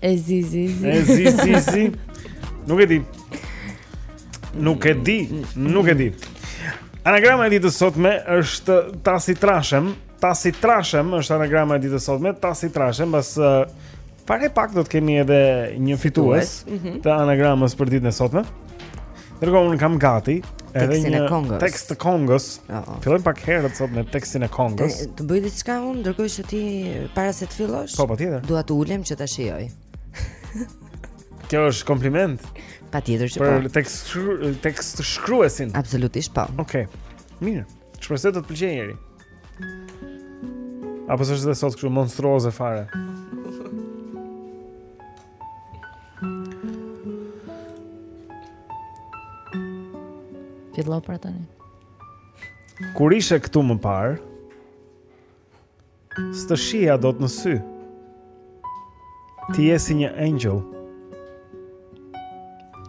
E zi zi zi. E zi zi zi. Nuk e di. Nuk e di, nuk e di. Anagrama e ditës sotme është tasi trashem, tasi trashem është anagrama e ditës sotme tasi trashem, pas uh, fare pak do të kemi edhe një fitues, fitues. Mm -hmm. të anagramës për ditën e sotme. Ndërkohë unë kam gati edhe një tekst të këngës. Oh, oh. Fillojmë pak herët sot me tekstin e këngës. Të, të bëj diçka unë ndërkohë që ti para se të fillosh? Po, patjetër. Dua të ulem që ta shijoj. Kjo është kompliment. Patjetër që po. Për tekst tekst shkruesin. Absolutisht po. Okej. Okay. Mirë. Shpresoj të të pëlqejë njëri. Apo s'është dhe sot kështu monstruoze fare. Fillo pra tani. Kur ishe këtu më parë, s'të shihja dot në sy. Ti je si një engjëll.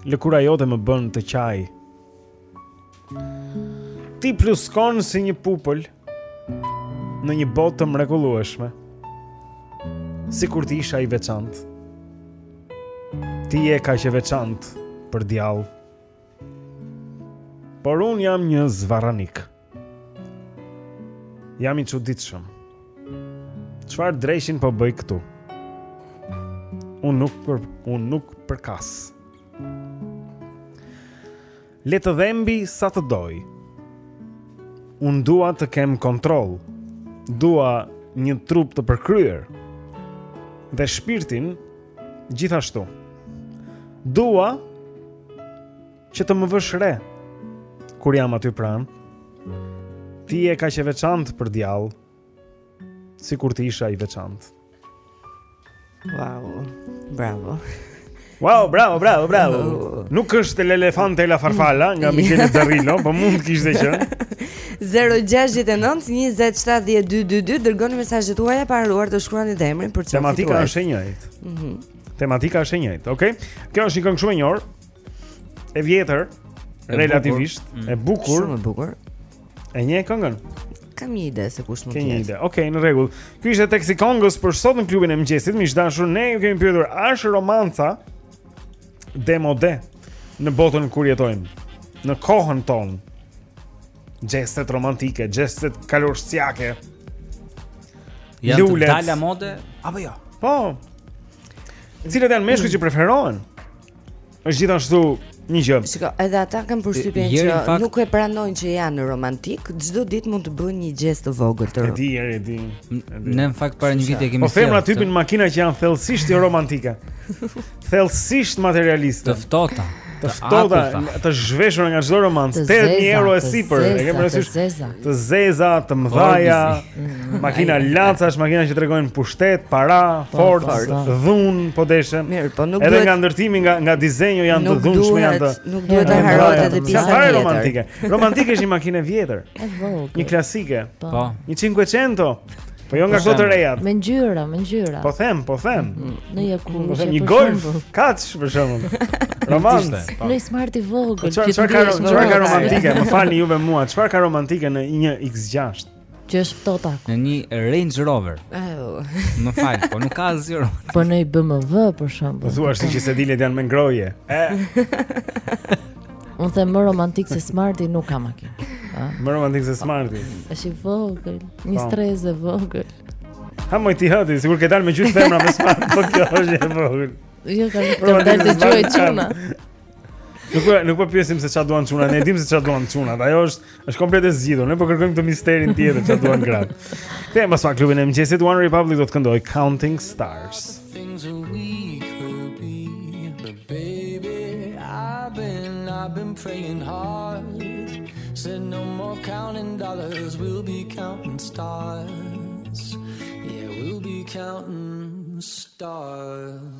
Lëkura jote më bën të qaj. Ti pluskon si një pupël në një botë të mrekullueshme. Sikur të isha i veçantë. Ti je kaq e veçantë për djall. Por unë jam një zvarranik. Jam i çuditshëm. Çfarë dreqin po bëj këtu? Unë nuk për unë nuk përkas. Le të dhembë sa të dojë. Unë dua të kem kontroll. Dua një trup të përkryer. Dhe shpirtin gjithashtu. Dua që të më vësh re kur jam aty pranë. Ti je kaq e veçantë për djall. Sikur të isha i veçantë. Wow, bravo. Wow, bravo, bravo, bravo. Oh. Nuk është L'elefante e la farfalla nga Michele Zarrillo, po mund të kishte qenë. 069 2070222 dërgoni mesazhet tuaja pa harruar të shkruani dhe emrin për çfarë. Tematika është e njëjtë. Mhm. Mm Tematika është e njëjtë, okay? Kjo është një këngë shumë e njohur. E vjetër, relativisht, mm. e bukur. Shumë e bukur. E njeh këngën? Kam një ide se kush mund të jetë. Ke një ide. Okej, në rregull. Ky ishte teksti i këngës për sot në klubin e mëngjesit. Miq të dashur, ne ju kemi pyetur a është romanca demode në botën ku jetojmë, në kohën tonë. Xhestet romantike, xhestet kalorësiake. Janë të dala mode apo jo? Po. Cilët janë meshkujt që preferohen? Është gjithashtu një gjë. Shiko, edhe ata kanë përshtypjen që fakt... nuk e pranojnë që janë romantikë, çdo ditë mund të bëjnë një xhest të vogël. E di, e di. Ne në fakt para një viti e kemi thënë. Po femrat hipin makina që janë thellësisht jo romantike. Thellësisht materialiste. Të ftohta. Të ftohta, të zhveshura nga çdo romancë. 8000 euro e sipër, e kemi parasysh. Të zeza, të mëdhaja. Makinat e tyre janë makina që tregojnë pushtet, para, po, forcë, po, po. dhunë, po deshe. Mirë, po nuk duhet. Edhe nga ndërtimi, nga nga dizenjoja janë të dhunshme janë të. Nuk duhet të harrohet edhe pjesa tjetër. Çfarë romantike? Romantike është një makinë e vjetër. Një klasike. Po. Një 500. Po jo nga këto të reja. Me ngjyra, me ngjyra. Po them, po them. Mm, në Yakuza. Po them një golf, Ka, për shembull. Romantik. Një Smart i vogël. Çfarë ka romantike? Më falni juve mua. Çfarë ka romantike në një X6? Që është e ftohtë akull. Në një Range Rover. Oh. Më fal, po nuk ka asgjë. Po në BMW për shembull. Po thua siç sediljet janë me ngrohje. Unë them më romantik se Smarti nuk ka makinë. Më romantik se Smarti. Është i vogël, një po. stres e vogël. Ha moj ti hati, sigur ke dalë me gjysmë femra me Smart, po kjo është e vogël. Jo, ka të dalë të gjuajë çuna. Nuk po nuk po pyesim se çfarë duan çunat, ne e dimë se çfarë duan çunat. Ajo është është komplet e zgjidhur. Ne po kërkojmë këtë misterin tjetër çfarë duan gratë. The most fun klubi e mëngjesit One Republic do të këndojë Counting Stars. I've been praying hard Said no more counting dollars We'll be counting stars Yeah, we'll be counting stars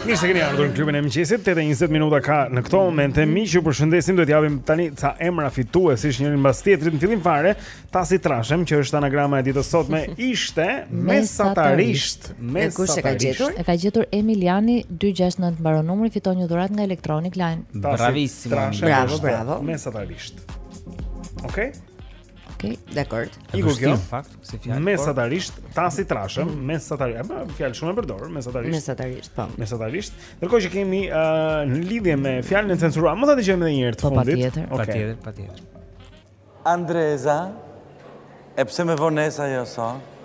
Mirë se keni ardhur në klubin e mëngjesit. 8:20 minuta ka në këto momente. Miq, ju përshëndesim. Do të japim tani ca emra fituesish njërin mbas tjetrit. Në fillim fare, Tasi Trashem, që është anagrama e ditës sotme ishte mesatarisht. Mesatarisht. Kush e ka gjetur? E ka gjetur Emiliani 269 mbaron numri, fiton një dhuratë nga Electronic Line. Bravissimo. Bravo, bravo. Mesatarisht. Okej. Okay? Okej, okay, dakord. Iku kjo në fakt, si fjalë. Mesatarisht, por... tasi trashem, mm. mesatarisht, a po, fjalë shumë e përdorur, mesatarisht. Mesatarisht, po. Mesatarisht. Ndërkohë që kemi uh, në lidhje me fjalën e censuruar, mund ta dëgjojmë edhe një herë të po, fundit. Po patjetër, patjetër, okay. patjetër. Andresa, e pse me vonesë ajo sot?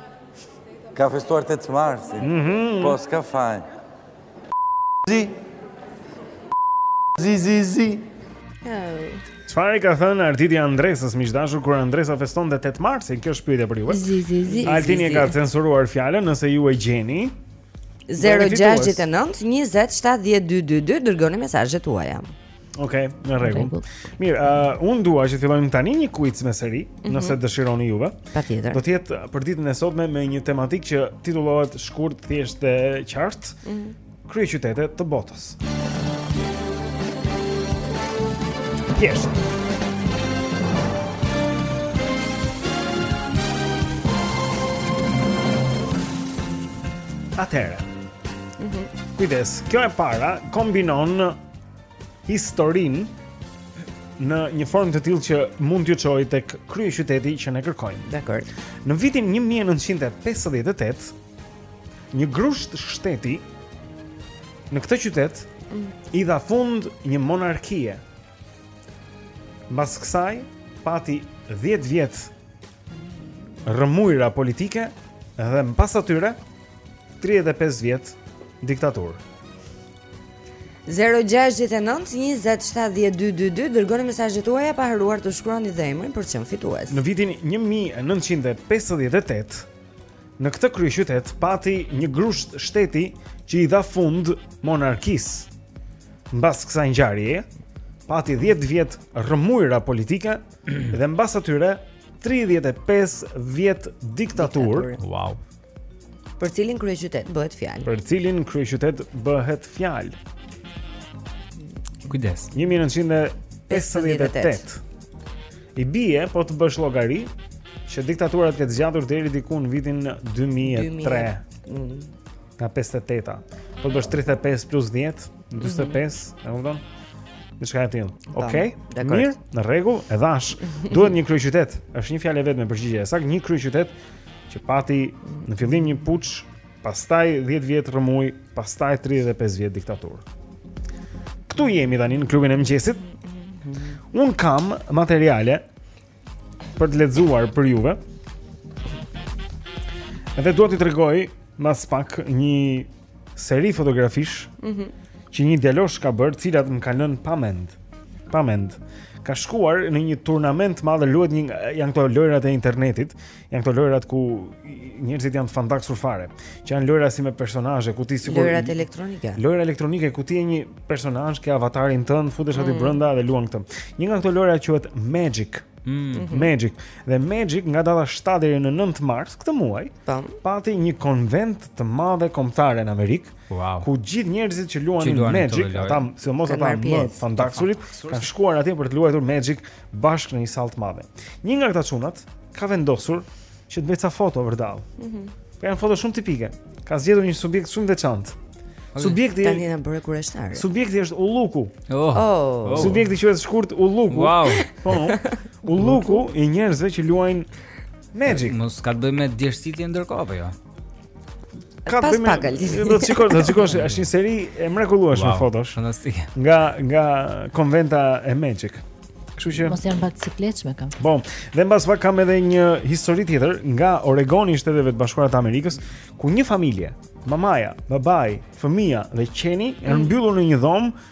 Ka festuar 8 marsin. Mm -hmm. Po s'ka faj. Zi. Zi zi zi. Çfarë i ka thënë Arditi Andresës, miq të dashur, kur Andresa festonte 8 marsin? Kjo është pyetja për ju. Zi zi zi. Altini e ka censuruar fjalën, nëse ju e gjeni. 069 20 70 222 dërgoni mesazhet tuaja. Okej, okay, në rregull. Mirë, uh, unë dua që të fillojmë tani një quiz me seri, mm -hmm. nëse dëshironi juve. Patjetër. Do të jetë uh, për ditën e sotme me një tematikë që titullohet shkurt, thjesht dhe qartë. Mm -hmm. Kryeqytete të botës. Thjesht. Atëherë. Mhm. Mm Kujdes, kjo e para kombinon historinë në një formë të tillë që mund t'ju çojë tek kryeqyteti që ne kërkojmë. Dakor. Në vitin 1958, një grusht shteti në këtë qytet mm. i dha fund një monarkie. Mbas kësaj pati 10 vjet rrëmujra politike dhe mbas atyre 35 vjet diktaturë. 0-6-9-27-12-2 Dërgoni mesazhet tuaja pa harruar të shkruani dhe emrin për të qenë fitues Në vitin 1958 Në këtë kryeqytet pati një grusht shteti që i dha fund monarkisë Mbas kësaj ngjarjeje Pati 10 vjet rrëmujra politike Dhe mbas atyre 35 vjet diktaturë Wow Për cilin kryeqytet bëhet fjalë? Për cilin kryeqytet bëhet fjalë? Kujdes. 1958. I bie po të bësh llogari që diktatura të ketë zgjatur deri diku në vitin 2003. Mm. Nga 58-a. Po të bësh 35 plus 10, 45, mm -hmm. e kupton? Diçka e tillë. Okej. Okay. Mirë, në rregull, e dhashë. Duhet një kryeqytet. Është një fjalë e vetme përgjigje. Sa një kryeqytet që pati në fillim një puç, pastaj 10 vjet rrëmujë, pastaj 35 vjet diktaturë. Këtu jemi tani në klubin e mëngjesit. Unë kam materiale për të lexuar për juve. Edhe dua t'i tregoj mas pak një seri fotografish mm -hmm. që një djalosh ka bërë, cilat më kanë lënë pa mend. Pa mend. Ka shkuar në një turnament madh, luhet një janë këto lojërat e internetit, janë këto lojërat ku njerëzit janë të fandaksur fare, që janë lojëra si me personazhe, ku ti sigurisht lojërat elektronike. Lojëra elektronike ku ti je një personazh ke avatarin tënd, futesh aty mm. brenda dhe luan këtë. Një nga këto lojëra quhet Magic. Mm. Mhm. Magic. Dhe Magic nga data 7 deri në 9 mars këtë muaj, Tam. pati një konvent të madhe kombëtare në Amerikë, wow. ku gjithë njerëzit që luanin Magic, ata sidomos ata më të fandaksurit, kanë shkuar atje për të luajtur Magic bashkë në një sallë të madhe. Një nga këta çunat ka vendosur që të bëjë ca foto vërdallë. Mhm. Mm po janë foto shumë tipike. Ka zgjedhur një subjekt shumë veçantë. Subjekti tani na bëre kurështar. Subjekti është Ulluku. Oh. oh. Subjekti quhet shkurt Ulluku. Wow. Po. Ulluku i njerëzve që luajnë Magic. Mos ka të bëjë me djersitje ndërkohë apo jo? Ka të bëjë me. Jo, do të shikosh, do të shikosh, është një seri e mrekullueshme wow, fotosh. Fantastike. Nga nga konventa e Magic. Kështu që mos janë pak sikletshme kam. Po, dhe mbas pak kam edhe një histori tjetër nga Oregoni i Shteteve të Bashkuara të Amerikës, ku një familje, mamaja, babai, fëmija dhe qeni janë mm. mbyllur në një dhomë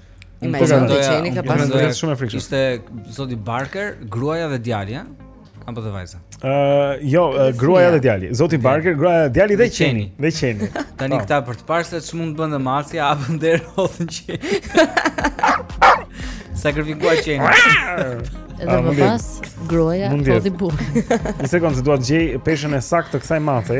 Unë po mendoj se qeni ka pasur. Ishte shumë e frikshme. Ishte zoti Barker, gruaja dhe djali, a? Apo dhe vajza? Ë, uh, jo, uh, gruaja dhe djali. Zoti dhe. Barker, gruaja dhe djali dhe qeni, dhe qeni. Tani po. këta për të parë se ç'mund të bënë macja, vënë e hodhën qeni. Sakrifikuan qeni. Edhe më pas gruaja hodhi burrin. Një sekondë, dua të gjej peshën e saktë të kësaj mace.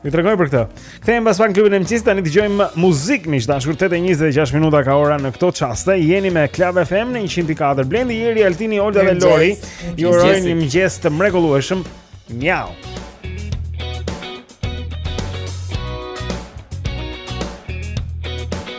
Ju tregoj për këtë. Kthehemi pas pak në klubin e mëngjesit, tani dëgjojmë muzikë miq të dashur 8:26 minuta ka ora në këto çaste. Jeni me Club FM në 104. Blendi, Jeri, Altini, Olta dhe Lori. Ju urojnë një mëngjes të mrekullueshëm. Mjau.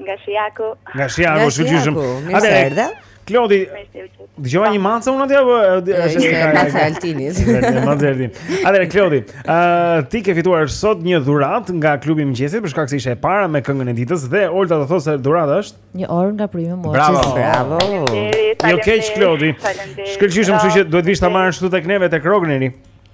Nga Shijaku. Nga Shijaku, shkëlqyeshëm. Atëherë. Klodi, dëgjova një mace unë atje apo është një mace e Altinit? Një mace e Altinit. Atëherë Klodi, ë ti ke fituar sot një dhuratë nga klubi i mëngjesit për shkak se ishe e para me këngën e ditës dhe Olta do thotë se dhurata është një orë nga primi Moçi. Bravo. Bravo. Jo keq Klodi. Shkëlqyeshëm, kështu që duhet të vish ta marrësh këtu tek neve tek Rogneri.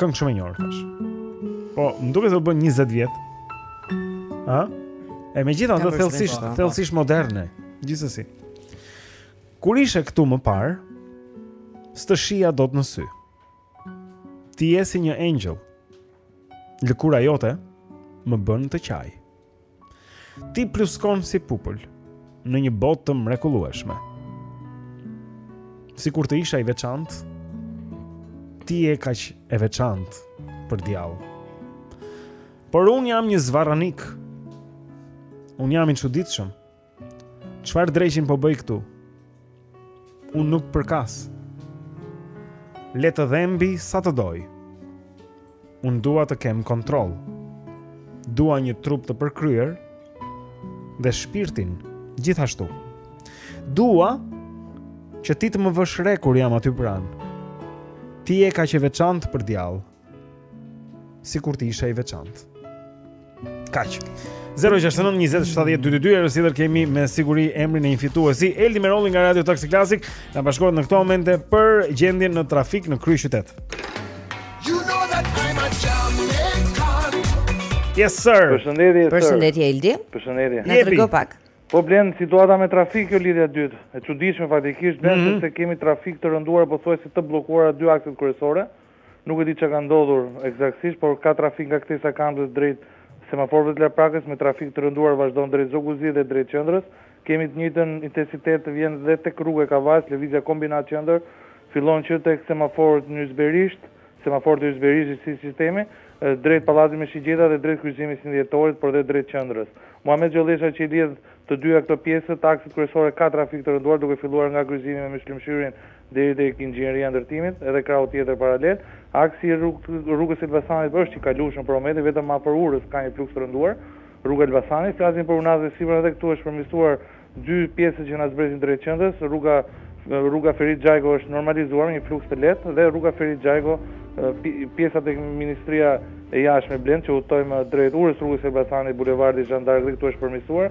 Këngë shumë e njohur tash. Po, më duket se u bënë 20 vjet. Ha? E megjithatë thellësisht, po, thellësisht moderne, gjithsesi. Kur ishe këtu më parë, s'të shihja dot në sy. Ti je si një engjëll, lëkura jote më bën të qaj. Ti pluskon si pupël në një botë të mrekullueshme. Sikur të isha i veçantë, ti je kaq e veçantë për djall. Por unë jam një zvarranik. Unë jam i çuditshëm. Çfarë dreqin po bëj këtu? Unë nuk përkas. Le të dhembi sa të dojë. Unë dua të kem kontroll. Dua një trup të përkryer dhe shpirtin gjithashtu. Dua që ti të më vësh re kur jam aty pranë. Ti je kaq e veçantë për djall, Sikur të isha i veçantë. Kaq. 069 20 70 222 e rradhës i kemi me siguri emrin e një fituesi. Eldi Merolli nga Radio Taxi Klasik na bashkohet në këto momente për gjendjen në trafik në kryeqytet you know Yes sir Përshëndetje sir Përshëndetje Eldi Përshëndetje Na trego pak Po Blend, situata me trafik kjo lidhja e dytë E çuditshme faktikisht Blend mm -hmm. se kemi trafik të rënduar pothuajse të bllokuara dy akset kryesore Nuk e di çka ka ndodhur ekzaktësisht, por ka trafik nga kthesa e Kamzës drejt semaforëve të Laprakës, me trafik të rënduar vazhdon drejt Zogut Zi dhe drejt qendrës. Kemi të njëjtën intensitet vjen dhe tek rruga e Kavajës, lëvizja Kombinat Qendër, fillon që tek semaforët në Yzberisht, semaforët e Yzberishtit si sistemi, drejt Pallatit me shigjeta dhe drejt kryqëzimit 21 Dhjetorit, por dhe drejt qendrës. Muhamet Gjollesha që i lidh të dyja këto pjesët, akset kryesore ka trafik të rënduar duke filluar nga kryqëzimi me Myslym Shyrin deri tek inxhinieria e ndërtimit, edhe krahu tjetër paralel. Aksi i rrugës së Elbasanit është i kalueshëm për momentin, vetëm më afër urës ka një fluks të rënduar. Rruga e Elbasanit, flasim për unazën e sipërme edhe këtu është përmirësuar dy pjesët që na zbresin drejt qendrës, rruga rruga Ferit Xhajko është normalizuar me një fluks të lehtë dhe rruga Ferit Xhajko pjesa tek Ministria e Jashtme Blend që udhëtojmë drejt urës rrugës Elbasanit, bulevardi Zhan d'Ark dhe këtu është përmirësuar.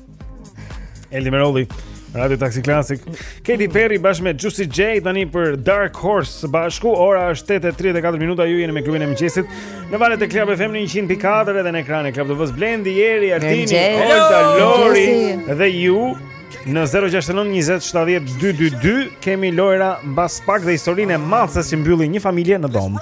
Eldi Merolli, Radio Taxi Classic. Katy Perry bashkë me Juicy J tani për Dark Horse së bashku. Ora është 8:34 minuta. Ju jeni me klubin e mëngjesit. Në valët e Club FM 104 edhe në ekranin e Club TV-s Blendi, Eri, Artini, Olta, Lori dhe ju në 069 20 70 222 kemi lojra mbas pak dhe historinë e maces që mbylli një familje në dhomë.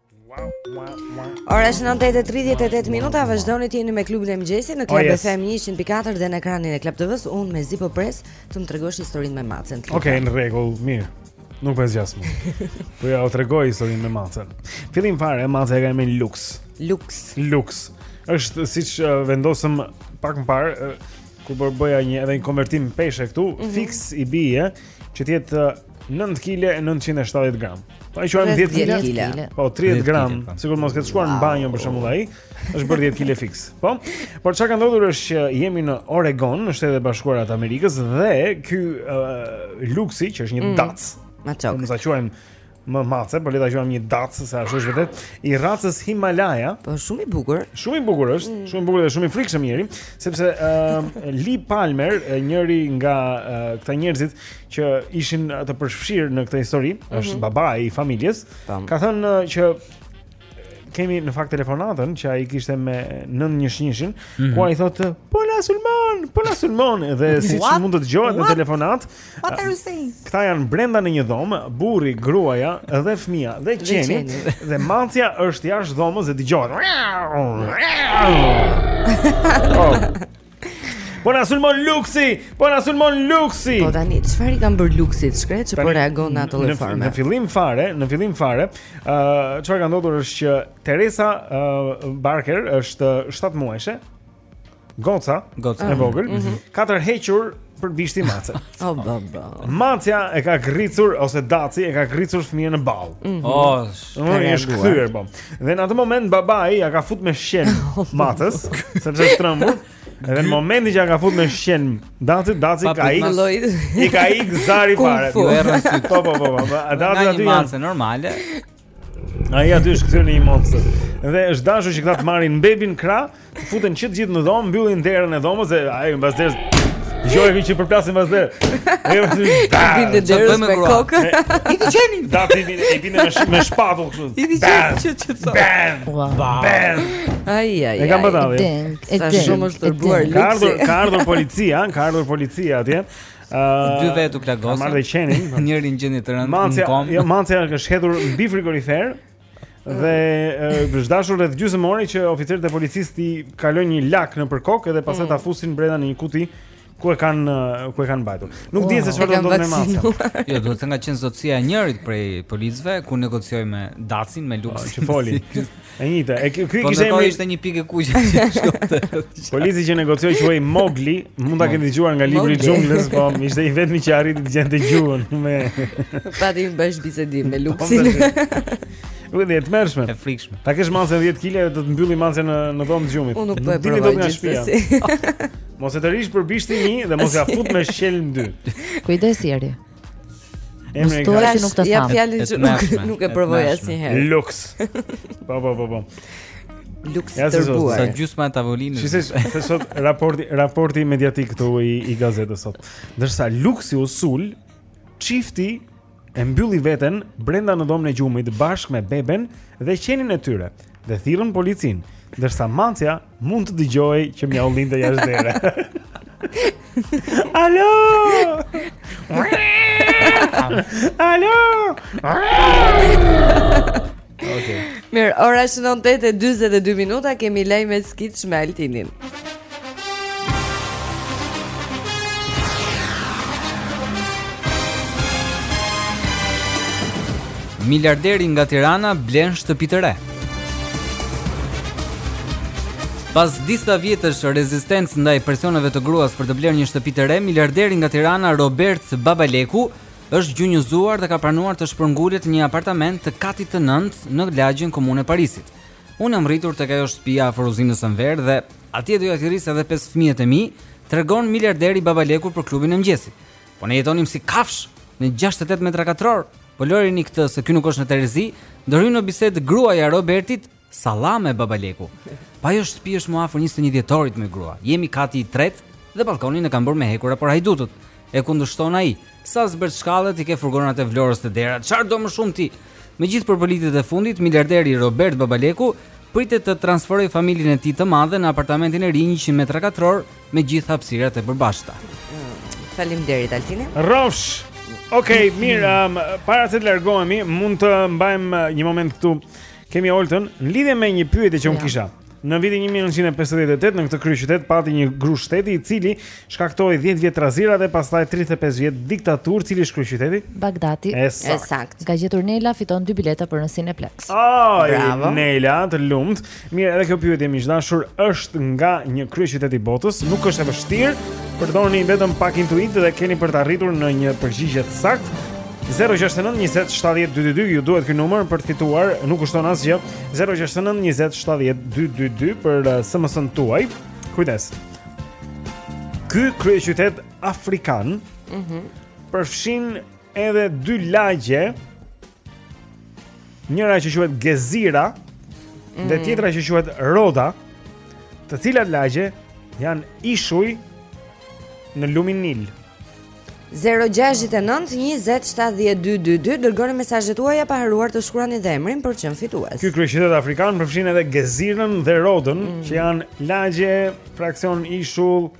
Ora është 9:38 minuta, vazhdoni të jeni me klubin e mëngjesit në Club oh, yes. FM 104 dhe në ekranin e Club TV-s. Unë mezi po pres të më tregosh historinë me macen. Okej, okay, në rregull, mirë. Nuk po zgjas më. Po jua tregoj historinë me macen. Fillim fare, maca e ka emrin Lux. Lux. Lux. Është siç uh, vendosëm pak më parë uh, kur po bëja një edhe një konvertim peshe këtu, mm -hmm. fiks i bie. Eh? që të jetë 9 kg e 970 gram. Po e quajmë 10 kg. Po 30 gram, sikur mos ketë shkuar në banjo për shembull ai, është bërë 10 kg fiks. Po. Por çka ka ndodhur është që jemi në Oregon, në Shtetet e Bashkuara të Amerikës dhe ky uh, Luxi, që është një mm. dac. Maçok. Ne sa quajmë Më mace, por le ta quajmë një dac se ashtu është vërtet. I racës Himalaya. Po shumë i bukur. Shumë i bukur është, mm. shumë i bukur dhe shumë i frikshëm njëri, sepse uh, Lee Palmer, njëri nga uh, këta njerëzit që ishin të përfshirë në këtë histori, mm -hmm. është mhm. babai i familjes, Tam. ka thënë uh, që kemi në fakt telefonatën që ai kishte me nëntë-njësh-njëshin, mm -hmm. ku ai thotë po na sulmon, po na sulmon dhe siç mund të dëgjohet në telefonatë. Këta janë brenda në një dhomë, burri, gruaja dhe fëmija dhe qeni dhe macja është jashtë dhomës dhe dëgjohet. Po na sulmon luksi, po na sulmon luksi. Po tani çfarë i kanë bërë luksit shkretë që po reagon në atë lloj forme? Në fillim fare, në fillim fare, ë uh, çfarë ka ndodhur është që Teresa uh, Barker është 7 muajshe. Goca, goca e vogël, mm -hmm. ka tërhequr për bishti macen. O oh, baba. Macja e ka gërricur ose daci e ka gërricur fëmijën në ballë. Mm -hmm. Oh, është kthyer po. Dhe në atë moment babai ia ka fut me shqelm oh, macës, sepse është trembur. Edhe në momentin që ia ka fut me shqelm daci, daci ka ik. I ka ik zari fare. Po po po. po. Daci aty janë normale. Ai aty është kthyer në një monstër Dhe është dashur që këta të marrin bebin krah Të futen që të gjithë në dhomë Mbyllin derën e dhomës Dhe ai mbas Jo e vi që përplasin pas dhe. E jo ti. I binte derës me kokë. I ti qeni. Daci i binte, i binte me me shpatull kështu. I ti qeni që që të Bam. Bam. Ai ai. E kam bëdhë. E ti. Shumë është tërbuar luksi. Ka ardhur, ka ardhur policia, ka ardhur policia atje. Uh, dy vetë u plagosën. Marrë dhe qenin. Po. Njërin gjeni të rëndë në kom. Jo, macja është fshehur mbi frigorifer dhe është dashur rreth gjysmë ore që oficerët e policisë t'i kalojnë një lak nëpër kokë dhe pastaj ta mm. fusin brenda në një kuti ku e kanë ku e kanë mbajtur. Nuk di se çfarë do të ndodhë me macen. Jo, duhet të thënë ka qenë zotësia e njërit prej policëve që negocioi me Dacin me Luxin. Që foli. E njëjta. E ky ky po kishte emrin. Po ishte një pikë e kuqe që shkonte. Polici që negocioi quhej Mowgli, mund ta keni dëgjuar nga libri i xhunglës, po ishte i vetmi që arriti të gjente gjuhën me Pati një bashkëbisedim me po, luksin. Nuk e di, e tmerrshme E frikshme Ta kesh macen 10 kile dhe të të mbylli macja në, në dhomë të gjumit Unë nuk po e provoj gjithsesi Mos e tërhiq për bishti një dhe mos ia fut me shqelm dy Kujdesi, Jeri Emri i dacit nuk ta thamë. Jap fjalën që nuk nuk e provoj asnjëherë. Lux. Po po po po. Lux të tërbuar. Sa gjysma e tavolinës. Shih se ç'thotë raporti raporti mediatik këtu i i gazetës thotë. Ndërsa Luxi u sul çifti e mbylli veten brenda në dhomën e gjumit bashkë me beben dhe qenin e tyre dhe thirrën policinë, ndërsa macja Mund të dëgjohej që mjaullinte jashtë dere. Alo! Alo! okay. Mirë, ora shënon 8 e 42 minuta, kemi lajme skitsh me Altinin. Miliarderi nga Tirana blen shtëpi të re. Pas disa vjetësh rezistencë ndaj presioneve të gruas për të blerë një shtëpi të re, miliarderi nga Tirana Robert Babaleku është gjunjëzuar dhe ka pranuar të shpërngulet në një apartament të katit të nëntë në lagjen Komuna e Parisit. Unë jam rritur tek ajo shtëpia afër uzinës Enver dhe atje doja t'i rrisja edhe pesë fëmijët e mi, tregon miliarderi Babaleku për klubin e mëngjesit. Po ne jetonim si kafshë në 68 metra katrorë Po lërini këtë se ky nuk është në terezi, ndërhyn në bisedë gruaja e Robertit, Salame Babaleku. Po ajo shtëpi është më afër 21 dhjetorit moj grua. Jemi kati i tretë dhe ballkonin e kam bërë me hekura për hajdutët. E kundërshton ai. Sa zbret shkallët i ke furgonat e Vlorës te dera. Çfarë do më shumë ti? Me gjithë përpëlitjet e fundit, miliarderi Robert Babaleku pritet të transferojë familjen e tij të madhe në apartamentin e ri 100 metra katror me gjithë hapësirat e përbashkëta. Faleminderit Altini. Rrofsh. Okej, okay, mirë, um, para se të largohemi, mund të mbajmë uh, një moment këtu. Kemi Oltën në lidhje me një pyetje që unë kisha. Në vitin 1958 në këtë kryeqytet pati një grusht shteti i cili shkaktoi 10 vjet trazira dhe pastaj 35 vjet diktaturë, cili është kryeqyteti? Bagdati. E saktë. E ka gjetur Nela fiton dy bileta për në Cineplex. Oh, Bravo. Nela, të lumtë. Mirë, edhe kjo pyetje miq të dashur është nga një kryeqytet i botës, nuk është e vështirë. Përdorni vetëm pak intuitë dhe keni për të arritur në një përgjigje të saktë. 069 20 70 222 ju duhet ky numër për të fituar, nuk kushton asgjë. 069 20 70 222 për uh, SMS-n tuaj. Kujdes. Ky kryeqytet afrikan, mhm, mm përfshin edhe dy lagje Njëra që quhet Gezira mm. dhe tjetra që quhet Roda, të cilat lagje janë ishuj në lumin Nil. 069 20 70 222 Dërgoni mesazhet tuaja pa harruar të shkruani dhe emrin për të qenë fitues Ky kryeqytet Afrikan përfshin edhe Gezirën dhe Rodën mm. Që janë lagje, fraksion, ishull,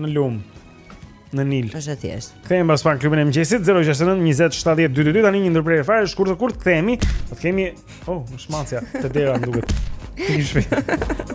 Në lum. Në Nil. Është e thjeshtë. Kthehemi pas pak në klubin e mëngjesit 069 20 70 222 tani një ndërprerje fare e shkurtër kur të kthehemi, do të kemi, oh, shmangia, te dera më duket. Ti je shpejt.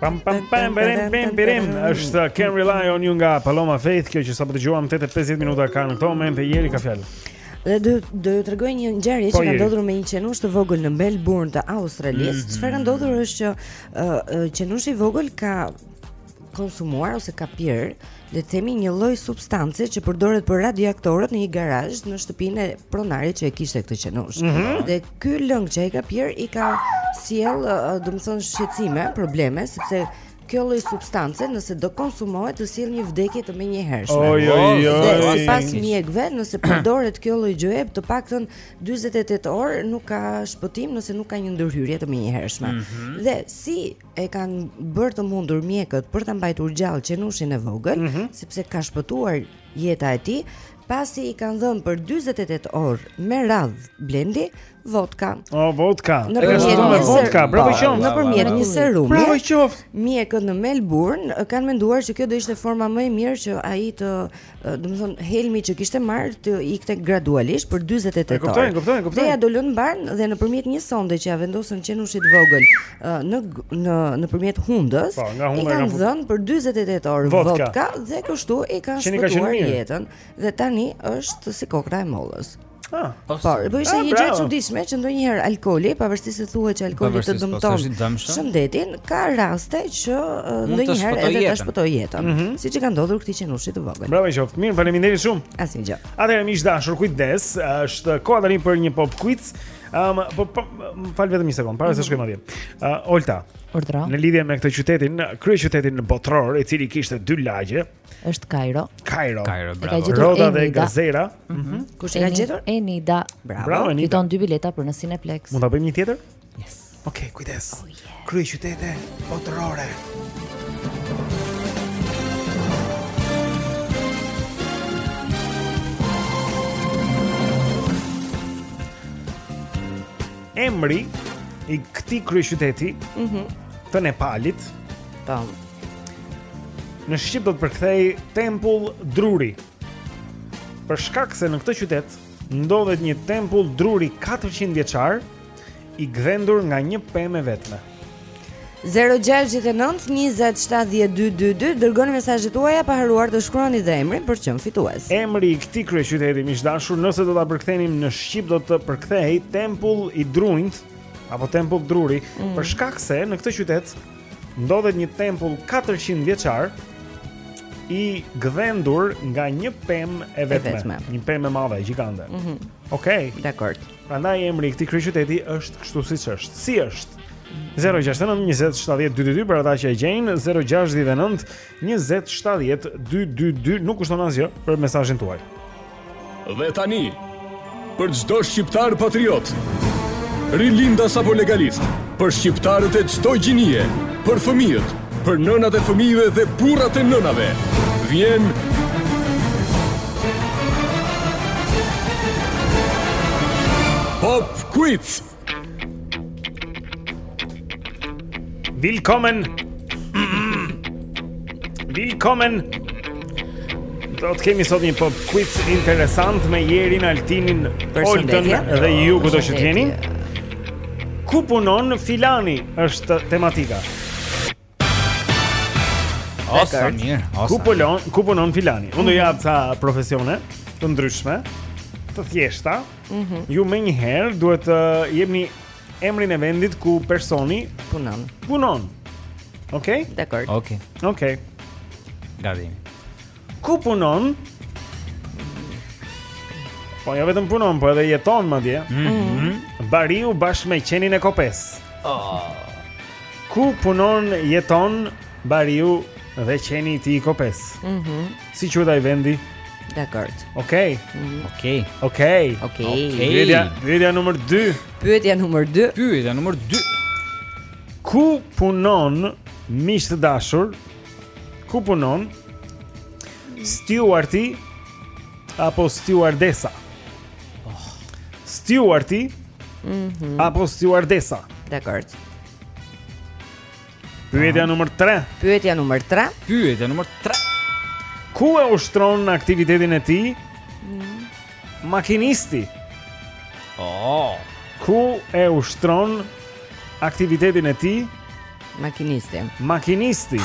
Pam pam pam berim berim berim është Can Rely on You nga Paloma Faith kjo që sapo dëgjuam 8:50 minuta ka në këto moment e Jeri ka fjalë. Dhe do do ju tregoj një ngjarje po që ka ndodhur me një qenush të vogël në Melbourne të Australisë. Mhm. Çfarë mm -hmm. ka ndodhur është që Qenushi i vogël ka konsumuar ose ka pirë, le të themi një lloj substance që përdoret për radiatorët në një garazh në shtëpinë e pronarit që e kishte këtë qenush. Mm -hmm. Dhe ky lëng që ai ka pirë i ka sjell, domethënë shqetësime, probleme sepse Kjo lloj substance nëse do konsumohet të sjell një vdekje të menjëhershme. Oj oj oj. Sipas mjekëve, nëse përdoret kjo lloj gjëje, të paktën dyzet e tetë orë nuk ka shpëtim nëse nuk ka një ndërhyrje të menjëhershme. Mm -hmm. Dhe si e kanë bërë të mundur mjekët për ta mbajtur gjallë qenushin e vogël, mm -hmm. sepse ka shpëtuar jeta e tij, pasi i kanë dhënë për 48 orë me radhë, Blendi, vodka. O vodka. Nëpërmjet me vodka, bravo po, qoftë. Nëpërmjet një serumi. Bravo qoftë. Mjekët në Melbourne kanë menduar se kjo do ishte forma më e mirë që ai të domethënë helmi që kishte marrë të ikte gradualisht për 48 orë. E kuptoj, e kuptoj, e kuptoj. Dhe ia dolën mbanë dhe nëpërmjet një sonde që ia vendosën qenushit të vogël në në nëpërmjet hundës. Po, nga hunda i kanë dhënë për 48 orë vodka. vodka dhe kështu i kanë shpëtuar jetën dhe tani është si kokrra e mollës. Ah, po, po ishte ah, një gjë e çuditshme që ndonjëherë alkooli, pavarësisht se thuhet që alkooli të po, dëmton shëndetin, ka raste që ndonjëherë edhe ta shpëton jetën, mhm. siç i ka ndodhur këtij qenushi të vogël. Bravo qoftë. Mirë, faleminderit shumë. Asnjë gjë. Atëherë miq të dashur, kujdes, është koha tani për një pop quiz. Ëm, um, po, po fal vetëm një sekond, para se të mhm. shkojmë atje. Uh, Olta. Urdhëro. Në lidhje me këtë qytetin, kryeqytetin botëror, i cili kishte dy lagje, Është Kairo. Kairo. Kairo, bravo. Roda dhe Gezira. Mhm. mhm. Kush e ka gjetur? Enida. Bravo. bravo Enida. Fiton dy bileta për në Cineplexx. Mund ta bëjmë një tjetër? Yes. Okej, okay, kujdes. Oh, yeah. Kryeqytete botërore. Emri i këtij kryeqyteti, mhm, mm të Nepalit, tam, Në shqip do të përkthehej Tempull Druri Për shkak se në këtë qytet Ndodhet një tempull druri 400 vjeçar I gdhendur nga një pemë e vetme 0-6-9-20-70-222 Dërgoni mesazhet tuaja pa harruar të shkruani dhe emrin për të qenë fitues Emri i këtij kryeqyteti miq të dashur Nëse do ta përkthenim në shqip do të përkthehej Tempull i drunjtë Apo tempull druri mm. Për shkak se në këtë qytet ndodhet një tempull 400 vjeçar i gdhendur nga një pemë e vetme, një pemë e madhe, gjigante. Mm -hmm. Okej. Okay. Dakord. Prandaj emri i këtij kryeqyteti është kështu siç është. Si është? 069 20 70 222 për ata që e gjejnë 069 20 70 222 nuk kushton asgjë për mesazhin tuaj. Dhe tani për çdo shqiptar patriot, rilindas apo legalist, për shqiptarët e çdo gjinie, për fëmijët, për nënat e fëmijëve dhe burrat e nënave, vjen Pop Quiz. Willkommen. Willkommen. Do të kemi sot një pop quiz interesant me Jerin, Altinin, Olden dhe ju kudo që jeni. Ku punon Filani është tematika. O sa mirë, o sa. Ku punon, ku punon Filani? Unë do jap ca profesione të ndryshme, të thjeshta. Mhm. Ju menjëherë duhet të jepni emrin e vendit ku personi punon. Punon. Okej? Okay? Dakor. Okej. Okay. Okej. Okay. Gati. Ku punon? Po jo vetëm punon, po edhe jeton madje mm -hmm. Bariu bashkë me qenin e kopesë oh. Ku punon jeton Bariu dhe qeni i tij i kopesë mm -hmm. Si quhet ai vendi? Dakord. Okej. Mhm. Okej. Okej. Okej. Pyetja, pyetja numër 2. Pyetja numër 2. Pyetja numër 2. Ku punon miq të dashur Ku punon? Stjuardi apo stjuardesa? Oh. Stjuardi mm -hmm. apo stjuardesa? Dakor. Pyetja numër 3. Pyetja numër 3. Pyetja numër 3. Ku e ushtron aktivitetin e tij? Mm. Makinisti. Oh. Ku e ushtron aktivitetin e tij? Makinisti. Makinisti.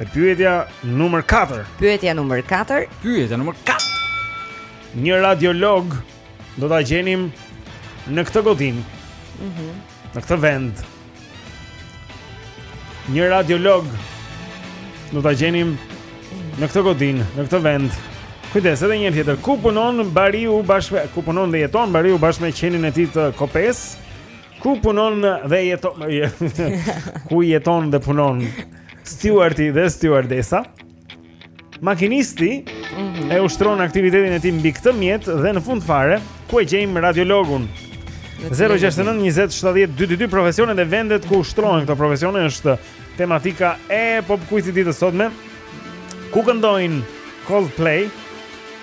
E pyetja numër 4. Pyetja numër 4. Pyetja numër 4. Një radiolog do ta gjenim në këtë godinë. Mhm. Mm në këtë vend. Një radiolog do ta gjenim në këtë godinë, në këtë vend. Kujdes edhe një herë tjetër. Ku punon Bariu bashkë ku punon dhe jeton Bariu bashkë me qenin e tij të kopesë? Ku punon dhe jeton Ku jeton dhe punon Stjuardi dhe stjuardesa Makinisti mm -hmm. E ushtron aktivitetin e tij mbi këtë mjet Dhe në fund fare Ku e gjejmë radiologun 069 20 70 222 Profesionet dhe vendet ku ushtrohen këto profesione është tematika e pop kuizit të ditës sotme Ku këndojnë Coldplay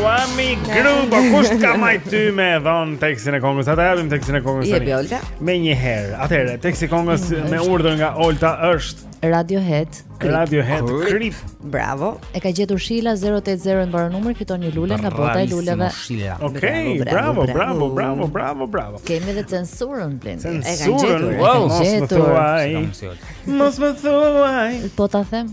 Uami grubo, kush ka mbaj ty me dhënë tekstin e kongës? A ta japim tekstin e kongës tani. Jepi Olta. Menjëherë. Atëherë, teksti i kongës me urdhër nga Olta është Radiohead. Creep. Radiohead Creep. Bravo. E ka gjetur Shila 080 mbaron numri fiton një lule nga bota e luleve. Okej, bravo, bravo, bravo, bravo, bravo. Kemi edhe censurën Blend. E ka gjetur. Wow, mos më thuaj. Mos më thuaj. Po ta them.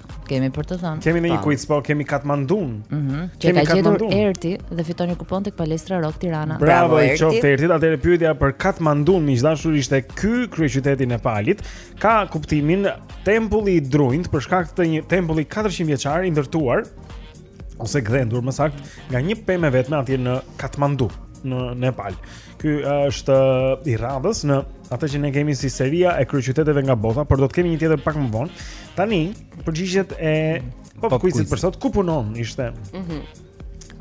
Kemi për të thënë. Kemi një po. quiz, po kemi Katmandun. Mhm. Mm kemi ka gjetur Erti dhe fiton një kupon tek Palestra Rock Tirana. Bravo, Bravo qoftë Erti. Atëherë pyetja për Katmandun, miq të dashur, ishte ky kryeqyteti i Nepalit, ka kuptimin tempulli i drunjt për shkak të një tempulli 400 vjeçar i ndërtuar ose gdhendur më saktë nga një pemë e vetme atje në Kathmandu, në Nepal. Ky është uh, i radhës në atë që ne kemi si seria e kryeqyteteve nga bota, por do të kemi një tjetër pak më vonë. Tani, përgjigjet e pop quizit për sot, ku punon ishte? Mhm. Mm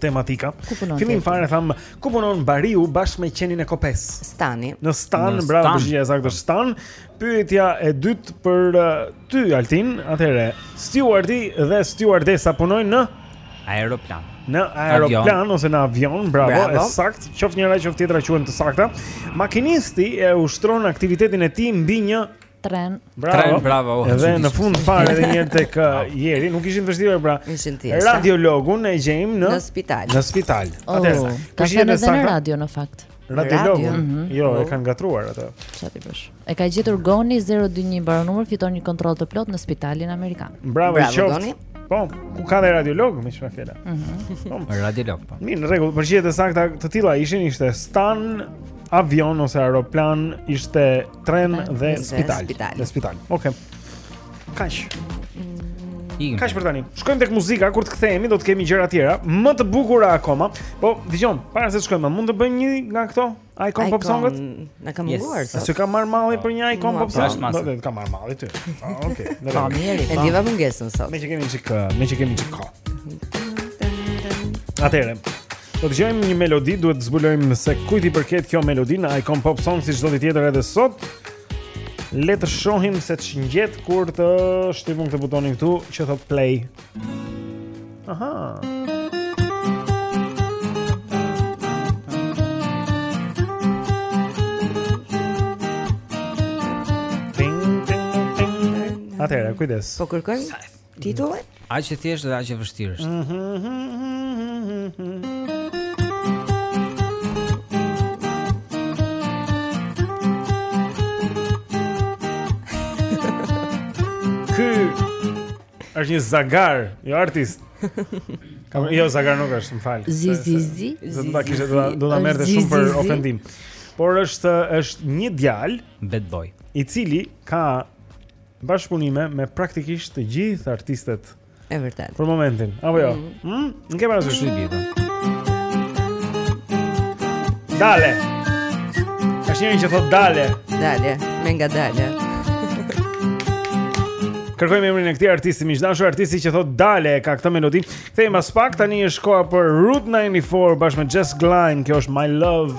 tematika. Fillim fare thamë, ku punon Bariu bashkë me qenin e kopesë? Stani. Në Stan, bravo, përgjigja e saktë është Stan. Pyetja e dytë për uh, ty Altin, atëherë stewardi dhe stewardesa punojnë në aeroplan. Në aeroplan avion. ose në avion, bravo, bravo. e saktë, qoftë njëra qoftë tjetra quhen të sakta. Makinisti e ushtron aktivitetin e tij mbi një tren. Bravo. Tren, bravo. Oh, edhe në fund fare edhe një herë tek uh, Jeri, nuk ishin të vështirë pra. Ishin të Radiologun e gjejmë në në spital. Në spital. Oh, Atëherë, ka qenë në radio në fakt. Radiologun. Mm -hmm. Jo, e kanë ngatërruar atë. Çfarë t'i bësh? E ka gjetur Goni 021 mbaron numri, fiton një kontroll të plot në spitalin amerikan. Bravo, Bravo Goni. Po, ku ka dhe radiolog, më shumë fjala mm -hmm. Po. Radiolog, po Mirë, në rregull, përgjigjet e sakta të tilla ishin ishte stan, avion ose aeroplan, ishte tren dhe, dhe spital Dhe spital, spital. ok Kaq. Ikim. Kaq për tani. Shkojmë tek muzika, kur të kthehemi do të kemi gjëra tjera, më të bukura akoma. Po, dëgjo, para se të shkojmë, mund të bëjmë një nga këto Icon Pop Songs? Na ka munguar yes. sot. S'të ka marrë malli për një Icon Pop Song? Po të ka marrë malli ty. Ah, okay. Po mirë, e ndjeva mungesën sot. Meqë kemi çik, meqë kemi çik. Atëherë. Do të dëgjojmë një melodi, duhet të zbulojmë se kujt i përket kjo melodi në Icon Pop Song si çdo ditë tjetër edhe sot. Le të shohim se ç'ngjet kur të shtypim këtë butonin këtu që thotë play. Aha. Atëherë, kujdes. Po kërkojmë. Titullin? Aq e thjeshtë dhe aq e vështirë është. Mhm, mhm, mhm, Ky është një zagar, jo artist. Jo zagar nuk është, më fal. Zi zi zi. Do ta kishte do do ta merrte shumë për ofendim. Por është është një djalë, bad boy, i cili ka bashkëpunime me praktikisht të gjithë artistët e vërtetë. Për momentin, apo jo? Mm. Mm? Nuk ke parasysh si bie. Dale. Ka shihni që thot dale. Dale, me nga dale. Kërkojmë emrin e këtij artisti, miq të dashur, artisti që thot dale ka këtë melodi. Kthehemi pas pak tani është koha për Route 94 bashkë me Jess Glynne, kjo është My Love.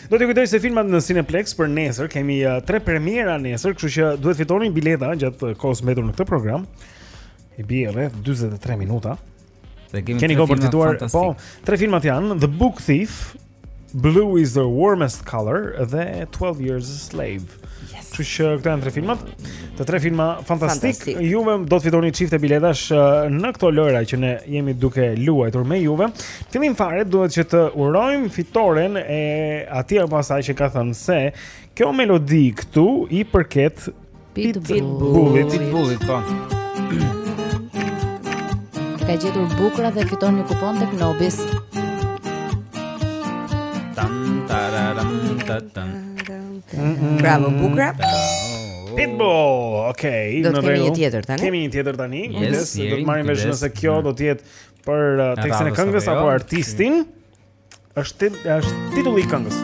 Do t'ju kujtoj se filmat në Cineplex për nesër kemi uh, tre premiera nesër, kështu që duhet fitoni bileta gjatë kohës mbetur në këtë program. I bie rreth 43 minuta. Dhe kemi keni kohë për të fituar, po, tre filmat janë The Book Thief, Blue is the warmest color dhe 12 years a slave. Yes. Kështu që këto janë tre filmat. Të tre filma fantastik. fantastik. Juve do të fitoni çifte biletash në këto lojëra që ne jemi duke luajtur me juve. Fillim fare duhet që të urojmë fitoren e atij apo asaj që ka thënë se kjo melodi këtu i përket Pitbullit. Pitbullit, po. Ka gjetur Bukra dhe fiton një kupon tek Nobis. Tam tararam tatam. Bravo Bukra. Pitbull. Okej, në rregull. Do të kemi një tjetër tani. Kemi një tjetër tani. Kujdes, do të marrim vesh nëse kjo do të jetë për uh, tekstin e këngës apo artistin. Është është titulli i këngës.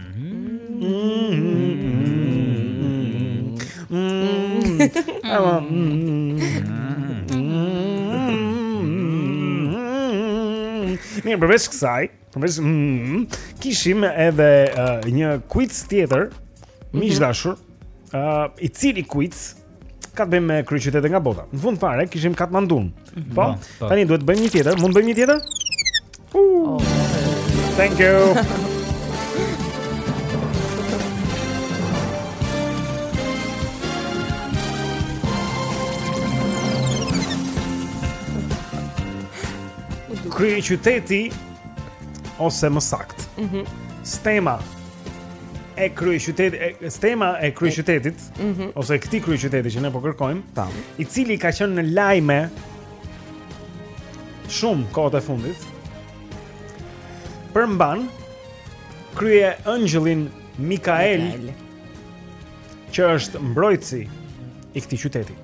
Mirë, përveç kësaj, përveç mm, kishim edhe uh, një quiz tjetër, mm -hmm. miq mhm. të dashur, uh, i cili quiz ka të bëjmë me kryeqytete nga bota. Në fund fare kishim Katmandun. Mhm. Po. po, po. Tani duhet të bëjmë një tjetër. Mund të bëjmë një tjetër? Oh. Thank you. Kryeqyteti ose më sakt. Mhm. Mm Stema e kryeqytetit, stema e kryeqytetit mm -hmm. ose këtij kryeqyteti që ne po kërkojmë, tam, i cili ka qenë në lajme shumë kohët e fundit. Përmban kryeengjëllin Mikael, Mikael, që është mbrojtësi i këtij qyteti.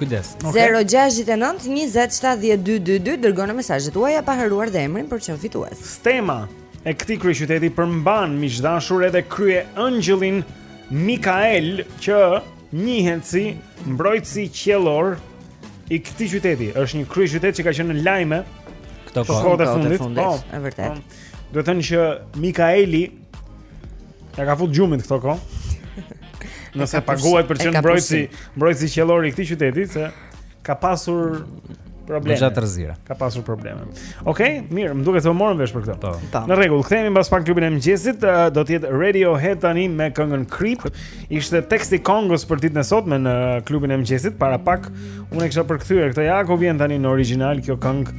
Kujdes. Okay. 069 20 70 222 dërgoni mesazhet tuaja pa harruar dhe emrin për t'qenë fitues. Stema e këtij kryeqyteti përmban mik i dashur edhe kryeengjëllin Mikael që njihet si mbrojtësi qiellor i këtij qyteti. Është një kryeqytet që ka qenë në lajme këto kohë të fundit. Po, e vërtetë. Po. Do të thotë që Mikaeli Ia ka fut gjumit këto kohë. Nëse paguhet për të qenë mbrojtësi, mbrojtësi qiellor i këtij qyteti se ka pasur probleme. Gjatë rrezira. Ka pasur probleme. Okej, okay, mirë, më duket se u morëm vesh për këtë. Po. Po. Në rregull, kthehemi mbas pak në klubin e mëngjesit, do të jetë Radiohead tani me këngën Creep. Ishte teksti i këngës për ditën e sotme në klubin e mëngjesit, para pak unë kisha përkthyer këtë ja, ku vjen tani në origjinal kjo këngë.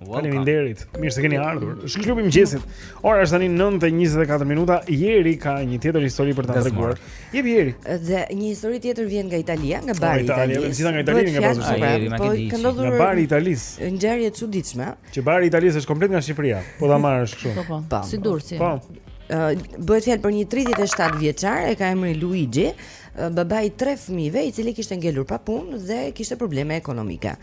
Faleminderit. Mirë se keni ardhur. Është klubi i mëngjesit. Ora është tani 9:24 minuta. Jeri ka një tjetër histori për ta treguar. Jep Jeri. Dhe një histori tjetër vjen nga Italia, nga Bari i Italisë. Italia, gjitha nga Italia nga Bari. Pra, Jeri, ma po, ke ditë. Nga Bari i Italisë. Ngjarje e çuditshme. Që Bari i Italisë është komplet nga Shqipëria. Po ta marrësh kështu. Po, po. po. Si Durrësi. Po. Bëhet fjalë për një 37 vjeçar, e ka emrin Luigi, baba i tre fëmijëve, i cili kishte ngelur pa punë dhe kishte probleme ekonomike.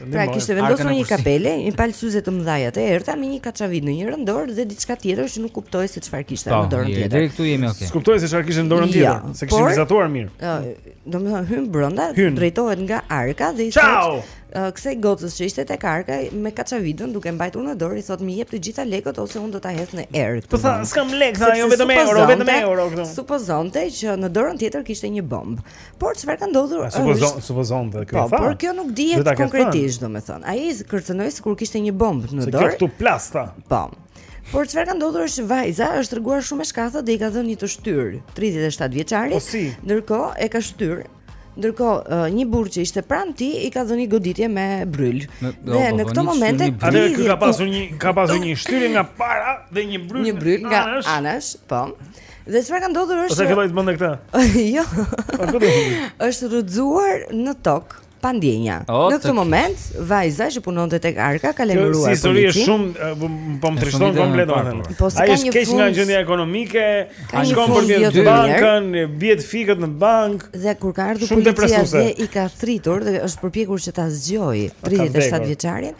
Pra kishte vendosur një kapele, një palë syze të mëdha të errta me një kaçavidë në njërën dorë dhe diçka tjetër që nuk kuptohej se çfarë kishte po, në dorën tjetër. Deri këtu jemi okay. S'kuptohej se çfarë kishte në dorën tjetër, jo, s'e kishte vizatuar mirë. Ëh, domethënë hyn brenda, drejtohet nga arka dhe i thotë kësaj gocës që ishte tek arka me kaçavidën duke mbajtur në dorë i thotë më jep të gjitha lekët ose unë do ta hedh në erë. Po tha, s'kam lekë, tha, jo vetëm euro, vetëm euro këtu. Supozonte që në dorën tjetër kishte një bombë. Por çfarë ka ndodhur? Supozon, supozonte kjo. Po, por kjo nuk dihet konkretisht, domethënë. Ai kërcënoi sikur kishte një bombë në dorë. Se kjo këtu plasta. Po. Por çfarë ka ndodhur është vajza është treguar shumë e shkathët dhe i ka dhënë një të shtyrë 37 vjeçarit. Po si? Ndërkohë e ka shtyrë. Ndërkohë një burrë që ishte pranë tij i ka dhënë goditje me bryl. Dhe po, në po, këtë moment atë ky ka pasur një ka pasur një shtyrje nga para dhe një bryl. Një bryl nga anash, po. Dhe çfarë ka ndodhur është Ose filloi të bënte këtë. jo. është rrëzuar në tokë pa ndjenja. Oh, në këtë moment vajza që punonte tek arka ka lajmëruar policinë. Histori është shumë po, më trishton komplet domethënë. Po, Ai është keq nga gjendja ekonomike, shkon për me vjedh bankën, i bie të fikët në bankë. Dhe kur ka ardhur policia dhe i ka thirrur dhe është përpjekur që ta zgjojë 37 vjeçarin,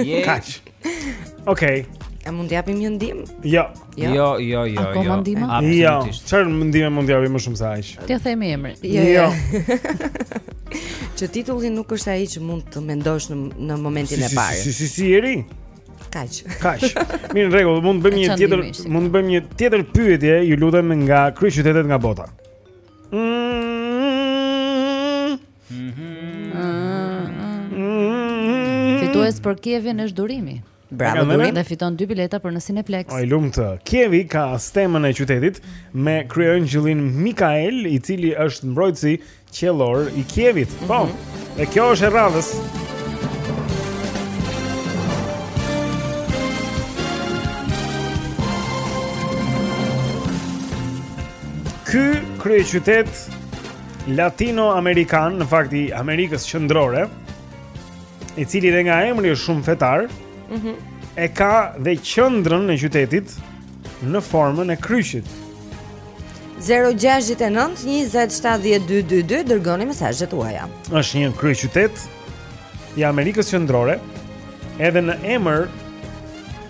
Je. Kaq. Okej. A mund t'japim një ndihmë? Jo. Jo, jo, jo, jo. Apo jo. ndihmë? Jo. Çfarë ndihme mund t'japim më shumë se aq? T'i themi emrin. Jo. jo. jo. Që titulli nuk është ai që mund të mendosh në në momentin e parë. Si si si Jeri? Kaq. Kaq. Mirë, në rregull, mund të bëjmë një tjetër, mund të bëjmë një tjetër pyetje, ju lutem nga kryeqytetet nga bota. Mm. Fitues për Kievin është Durimi. Bravo Durim. Dhe fiton dy bileta për në Cineplex. I lumtë. Kievi ka stemën e qytetit me kryeëngjëllin Mikael, i cili është mbrojtësi qiellor i Kievit. Po. Mm -hmm. E kjo është e radhës. Ky kryeqytet latino-amerikan, në fakt i Amerikës Qendrore, i cili dhe nga emri është shumë fetar. Mhm. Mm e ka dhe qendrën e qytetit në formën e kryqit. 0-6-9-20-70-222 Dërgoni mesazhet tuaja është një kryeqytet i Amerikës Qendrore Edhe në emër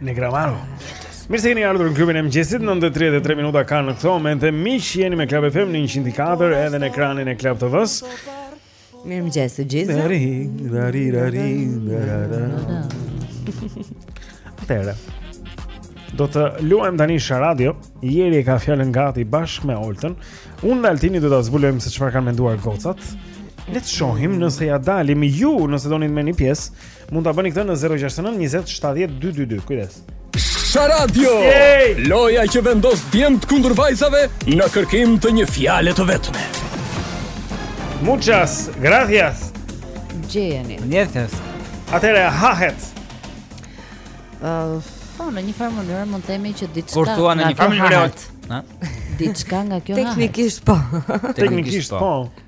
Në gramaro. Mirë se keni ardhur në klubin e mëngjesit. 9:33 minuta ka në këto momente. Miq, jeni me Club FM në 104 edhe në ekranin e Club TV-s. Mirëmëngjes të gjithëve. Dari, dari, dari, dari. Atëherë. Do të luajmë tani Sha Radio. Jeri e ka fjalën gati bashkë me Oltën. Unë dhe Altini do ta zbulojmë se çfarë kanë menduar gocat. Le të shohim nëse ia dalim ju, nëse doni të merrni pjesë Mund ta bëni këtë në 069 20 70 222. Kujdes. Sha Radio. Yay! Loja që vendos djemtë kundër vajzave në kërkim të një fjale të vetme. Muchas gracias. Gjeni. Mjetes. Atëherë hahet. Uh, po në një farë mënyrë mund të themi që diçka. Kur thua në një farë mënyrë, ha? Diçka nga kjo. Teknikisht po. Teknikisht po. po.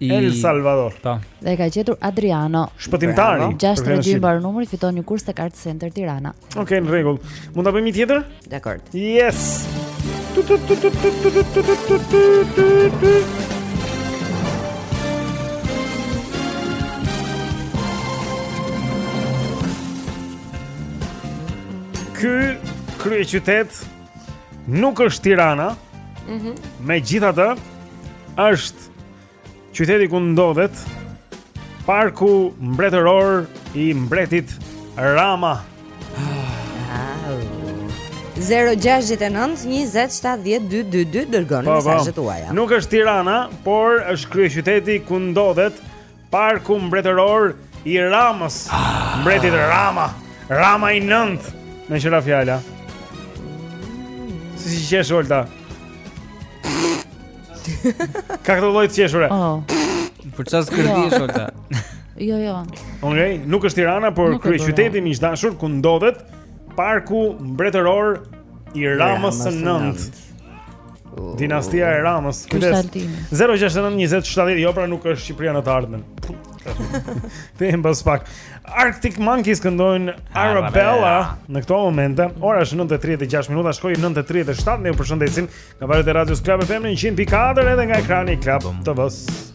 I... El Salvador. Po. Dhe e ka gjetur Adriano. Shpëtimtari. 632 mbaron numri fiton një kurs tek Art Center Tirana. Okej, okay, në rregull. Mund ta bëjmë një tjetër? Dakor. Yes. Ky kryeqytet nuk është Tirana. Mhm. Mm Megjithatë, është Qyteti ku ndodhet Parku mbretëror i mbretit Rama 0-6-9-20-70-222 Dërgoni mesazhet tuaja Nuk është Tirana, por është kryeqyteti ku ndodhet Parku mbretëror i Ramës. Ah. Mbretit Rama, Rama i nëntë, meqë ra fjala. Si si qesh Olta? Ka këtë lloj të qeshur. Oh. Për çfarë skërdish jo. Olta? Jo, jo. Okej, nuk është Tirana, por kryeqyteti miq të dashur ku ndodhet Parku Mbretëror i Ramës së Nëntë. Dinastia e Ramës. Kujdes. 069 20 70, jo pra nuk është Shqipëria në të ardhmen. Them pas pak. Arctic Monkeys këndojnë Arabella në këto momente. Ora është 9:36 minuta, shkoi 9:37. Ne ju përshëndesim nga valët e radios Club FM 100.4 edhe nga ekrani i Club TV-s.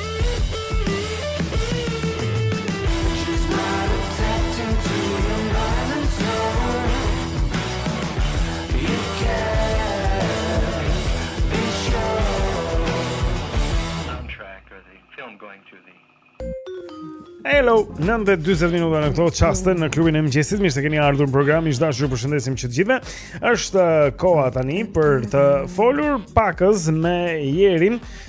Hello, 9:40 minuta në këto çaste në klubin e mëngjesit. Mirë se keni ardhur në program. Miq të dashur, ju përshëndesim që të gjithëve. Është uh, koha tani për të folur pakëz me Jerin,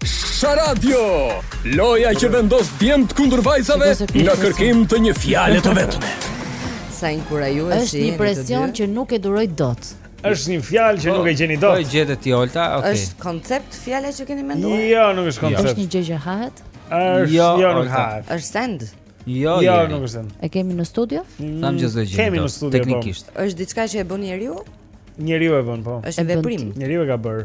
Sharadio, loja që vendos djemt kundër vajzave në kërkim të një fjale të vetme. Sa inkurajues je. Është një presion që nuk e duroj dot. Është një fjalë që nuk e gjeni dot. Po e gjete ti Olta, okay. Është koncept fjala që keni menduar? Jo, nuk është koncept. Është një gjë që hahet? Është jo, jo nuk hahet. Është send. Jo, jo, nuk është send. E kemi në studio? Them që s'e gjeni. Kemi në studio po. teknikisht. Është diçka që e bën njeriu? Njeriu e bën po. Është veprim. Njeriu e ka bërë.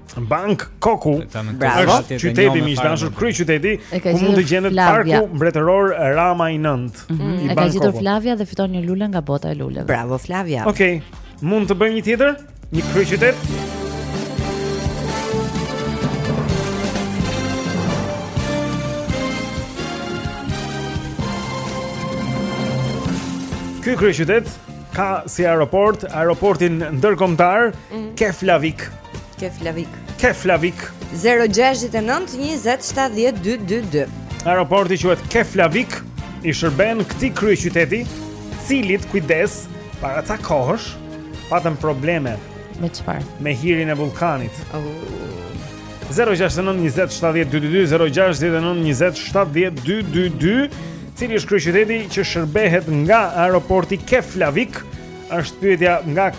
Bangkoku është qyteti miq të dashur kryeqyteti ku mund të gjendet parku mbretëror Rama i 9 mm -hmm. i Bangkokut. E ka gjetur Flavia dhe fiton një lule nga bota e luleve. Bravo Flavia. Okej. Okay. Mund të bëjmë një tjetër? Një kryeqytet? Ky kryeqytet ka si aeroport aeroportin ndërkombëtar mm -hmm. Keflavik. Keflavik. Keflavik. 0692070222. Aeroporti quhet Keflavik, i shërben këtij kryeqyteti, i cili kujdes para ca kohësh patën probleme me çfarë? Me hirin e vullkanit. Oh. 0692070222 0692070222 Cili është kryeqyteti që shërbehet nga aeroporti Keflavik? Është pyetja nga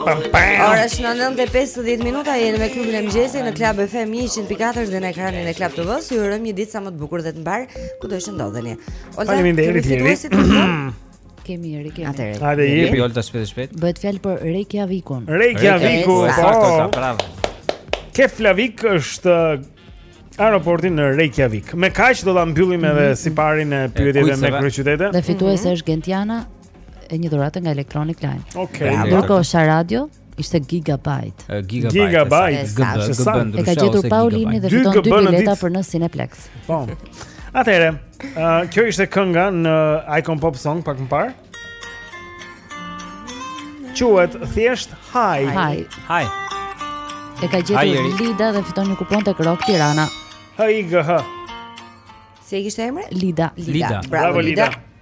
Ora shënon 9:50 minuta jemi me klubin e mëngjesit në Club FM 100.4 dhe në ekranin e Club TV. Ju urojmë një ditë sa më të bukur dhe të mbarë kudo të ndodheni. Faleminderit Jeri. Kemi Jeri kemi. Atëherë. Hajde jepi Olta shpejt e shpejt. Bëhet fjala për Reykjavikun. Reykjaviku, po. Bravo. Keflavik është aeroporti në Reykjavik. Me kaq do ta mbyllim edhe mhm. siparin e pyetjeve me kryeqytetet. Dhe fituese mhm. është Gentiana e një dhuratë nga Electronic Line. Okej. Okay. Ndërkohë Sha Radio ishte gigabyte. Uh, gigabyte. Gigabyte. Gigabyte. E ka gjetur Paulini dhe fiton dy bileta për në Cineplex. Po. Atëherë, uh, kjo ishte kënga në Icon Pop Song pak më parë. Quhet thjesht High. High. High. E ka gjetur Lida dhe fiton një kupon tek Rock Tirana. High. Si e kishte emrin? Lida. Lida. Bravo Lida.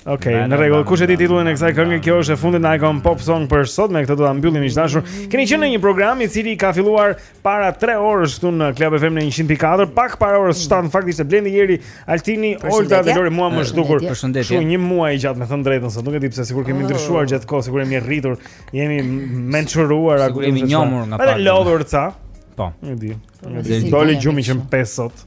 Okej, okay, në rregull. Kush e di titullin e kësaj kënge? Kjo është e fundit në Icon Pop Song për sot. Me këtë do ta mbyllim miq të dashur. Keni qenë në një program i cili ka filluar para 3 orësh këtu në Club FM në 104, pak para orës 7 në fakt ishte Blendi Jeri, Altini, Olta dhe Lori mua m'është dukur kështu një muaj i gjatë, me thënë të drejtën sot. Nuk e di pse sikur kemi oh. ndryshuar gjatë kohës, sikur jemi rritur, jemi mençuruar, sikur jemi njohur nga pak. Edhe lodhur ca. Po. Nuk e di. Doli gjumi që 5 sot.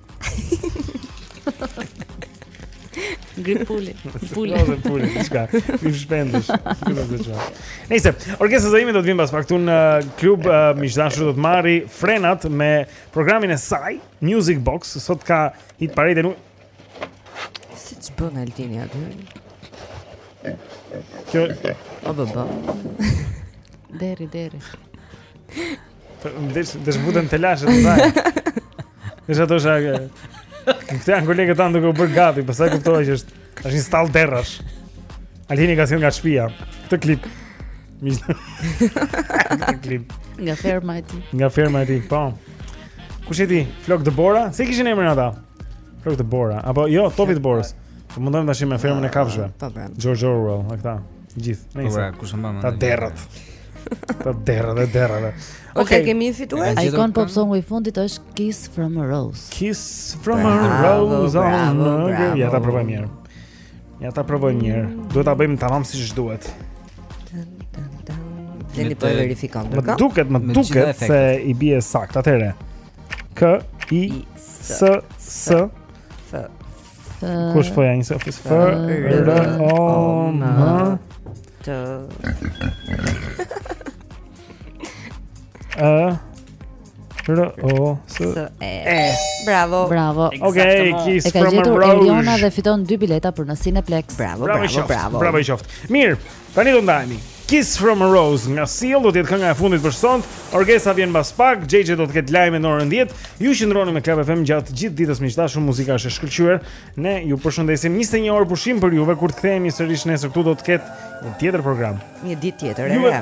Grip puli. Puli. Ose puli, diçka. Grip shpendësh. Kujtoj se çfarë. Nejse Orgesa Zaimi do të vijë pas pak këtu në Club uh, miq të dashur do të marrë frenat me programin e saj Music Box, sot ka Hit Parade e nuk Si të bën Altini aty? Kjo... O bë bë Deri, deri Ndish, ndish butën të lashët në zajë Ndish ato shë ake Këta janë kolegët tanë duke u bërë gati Pastaj kuptohet që është është një stallë derrash Altini ka sjellë nga shpia Këtë klip Këtë klip Nga ferma e tij Nga ferma e tij, po Kush e di? Flokëbora? Si e kishin emrin ata? Flokëbora Apo jo, Topi i Borës Po mundojmë tashi me Fermën e Kafshëve ah, George Orwell, a këta Gjithë, nejse Ta derrat Të derra dhe derra dhe Okej okay. kemi një fitues Icon Pop Song i fundit është Kiss from a Rose Kiss from a Rose Bravo, bravo Ja ta provojmë njëherë Ja ta provojmë njëherë Duhet ta bëjmë tamam siç duhet Deni po e verifikon Më duket, më duket se i bie saktë Atëherë K, I, S, S, S, Kush po ja njëse ofis F, R, O, M A R, O, S, E Bravo Bravo Ok, kiss from a rose E ka gjetur Eliona dhe fiton dy bileta për në Cineplex Bravo, bravo, bravo Bravo i qoftë Mirë, Tani do ndajemi. Kiss from a Rose nga Seal do të jetë kënga e fundit për sot. Orgesa vjen mbas pak, JJ do të ketë lajme në orën 10. Ju qëndroni me Club FM gjatë gjithë ditës miq të dashur, muzika është e shkëlqyer. Ne ju përshëndesim 21 orë pushim për juve kur të kthehemi sërish nesër këtu do të ketë një tjetër program. Një ditë tjetër, e re.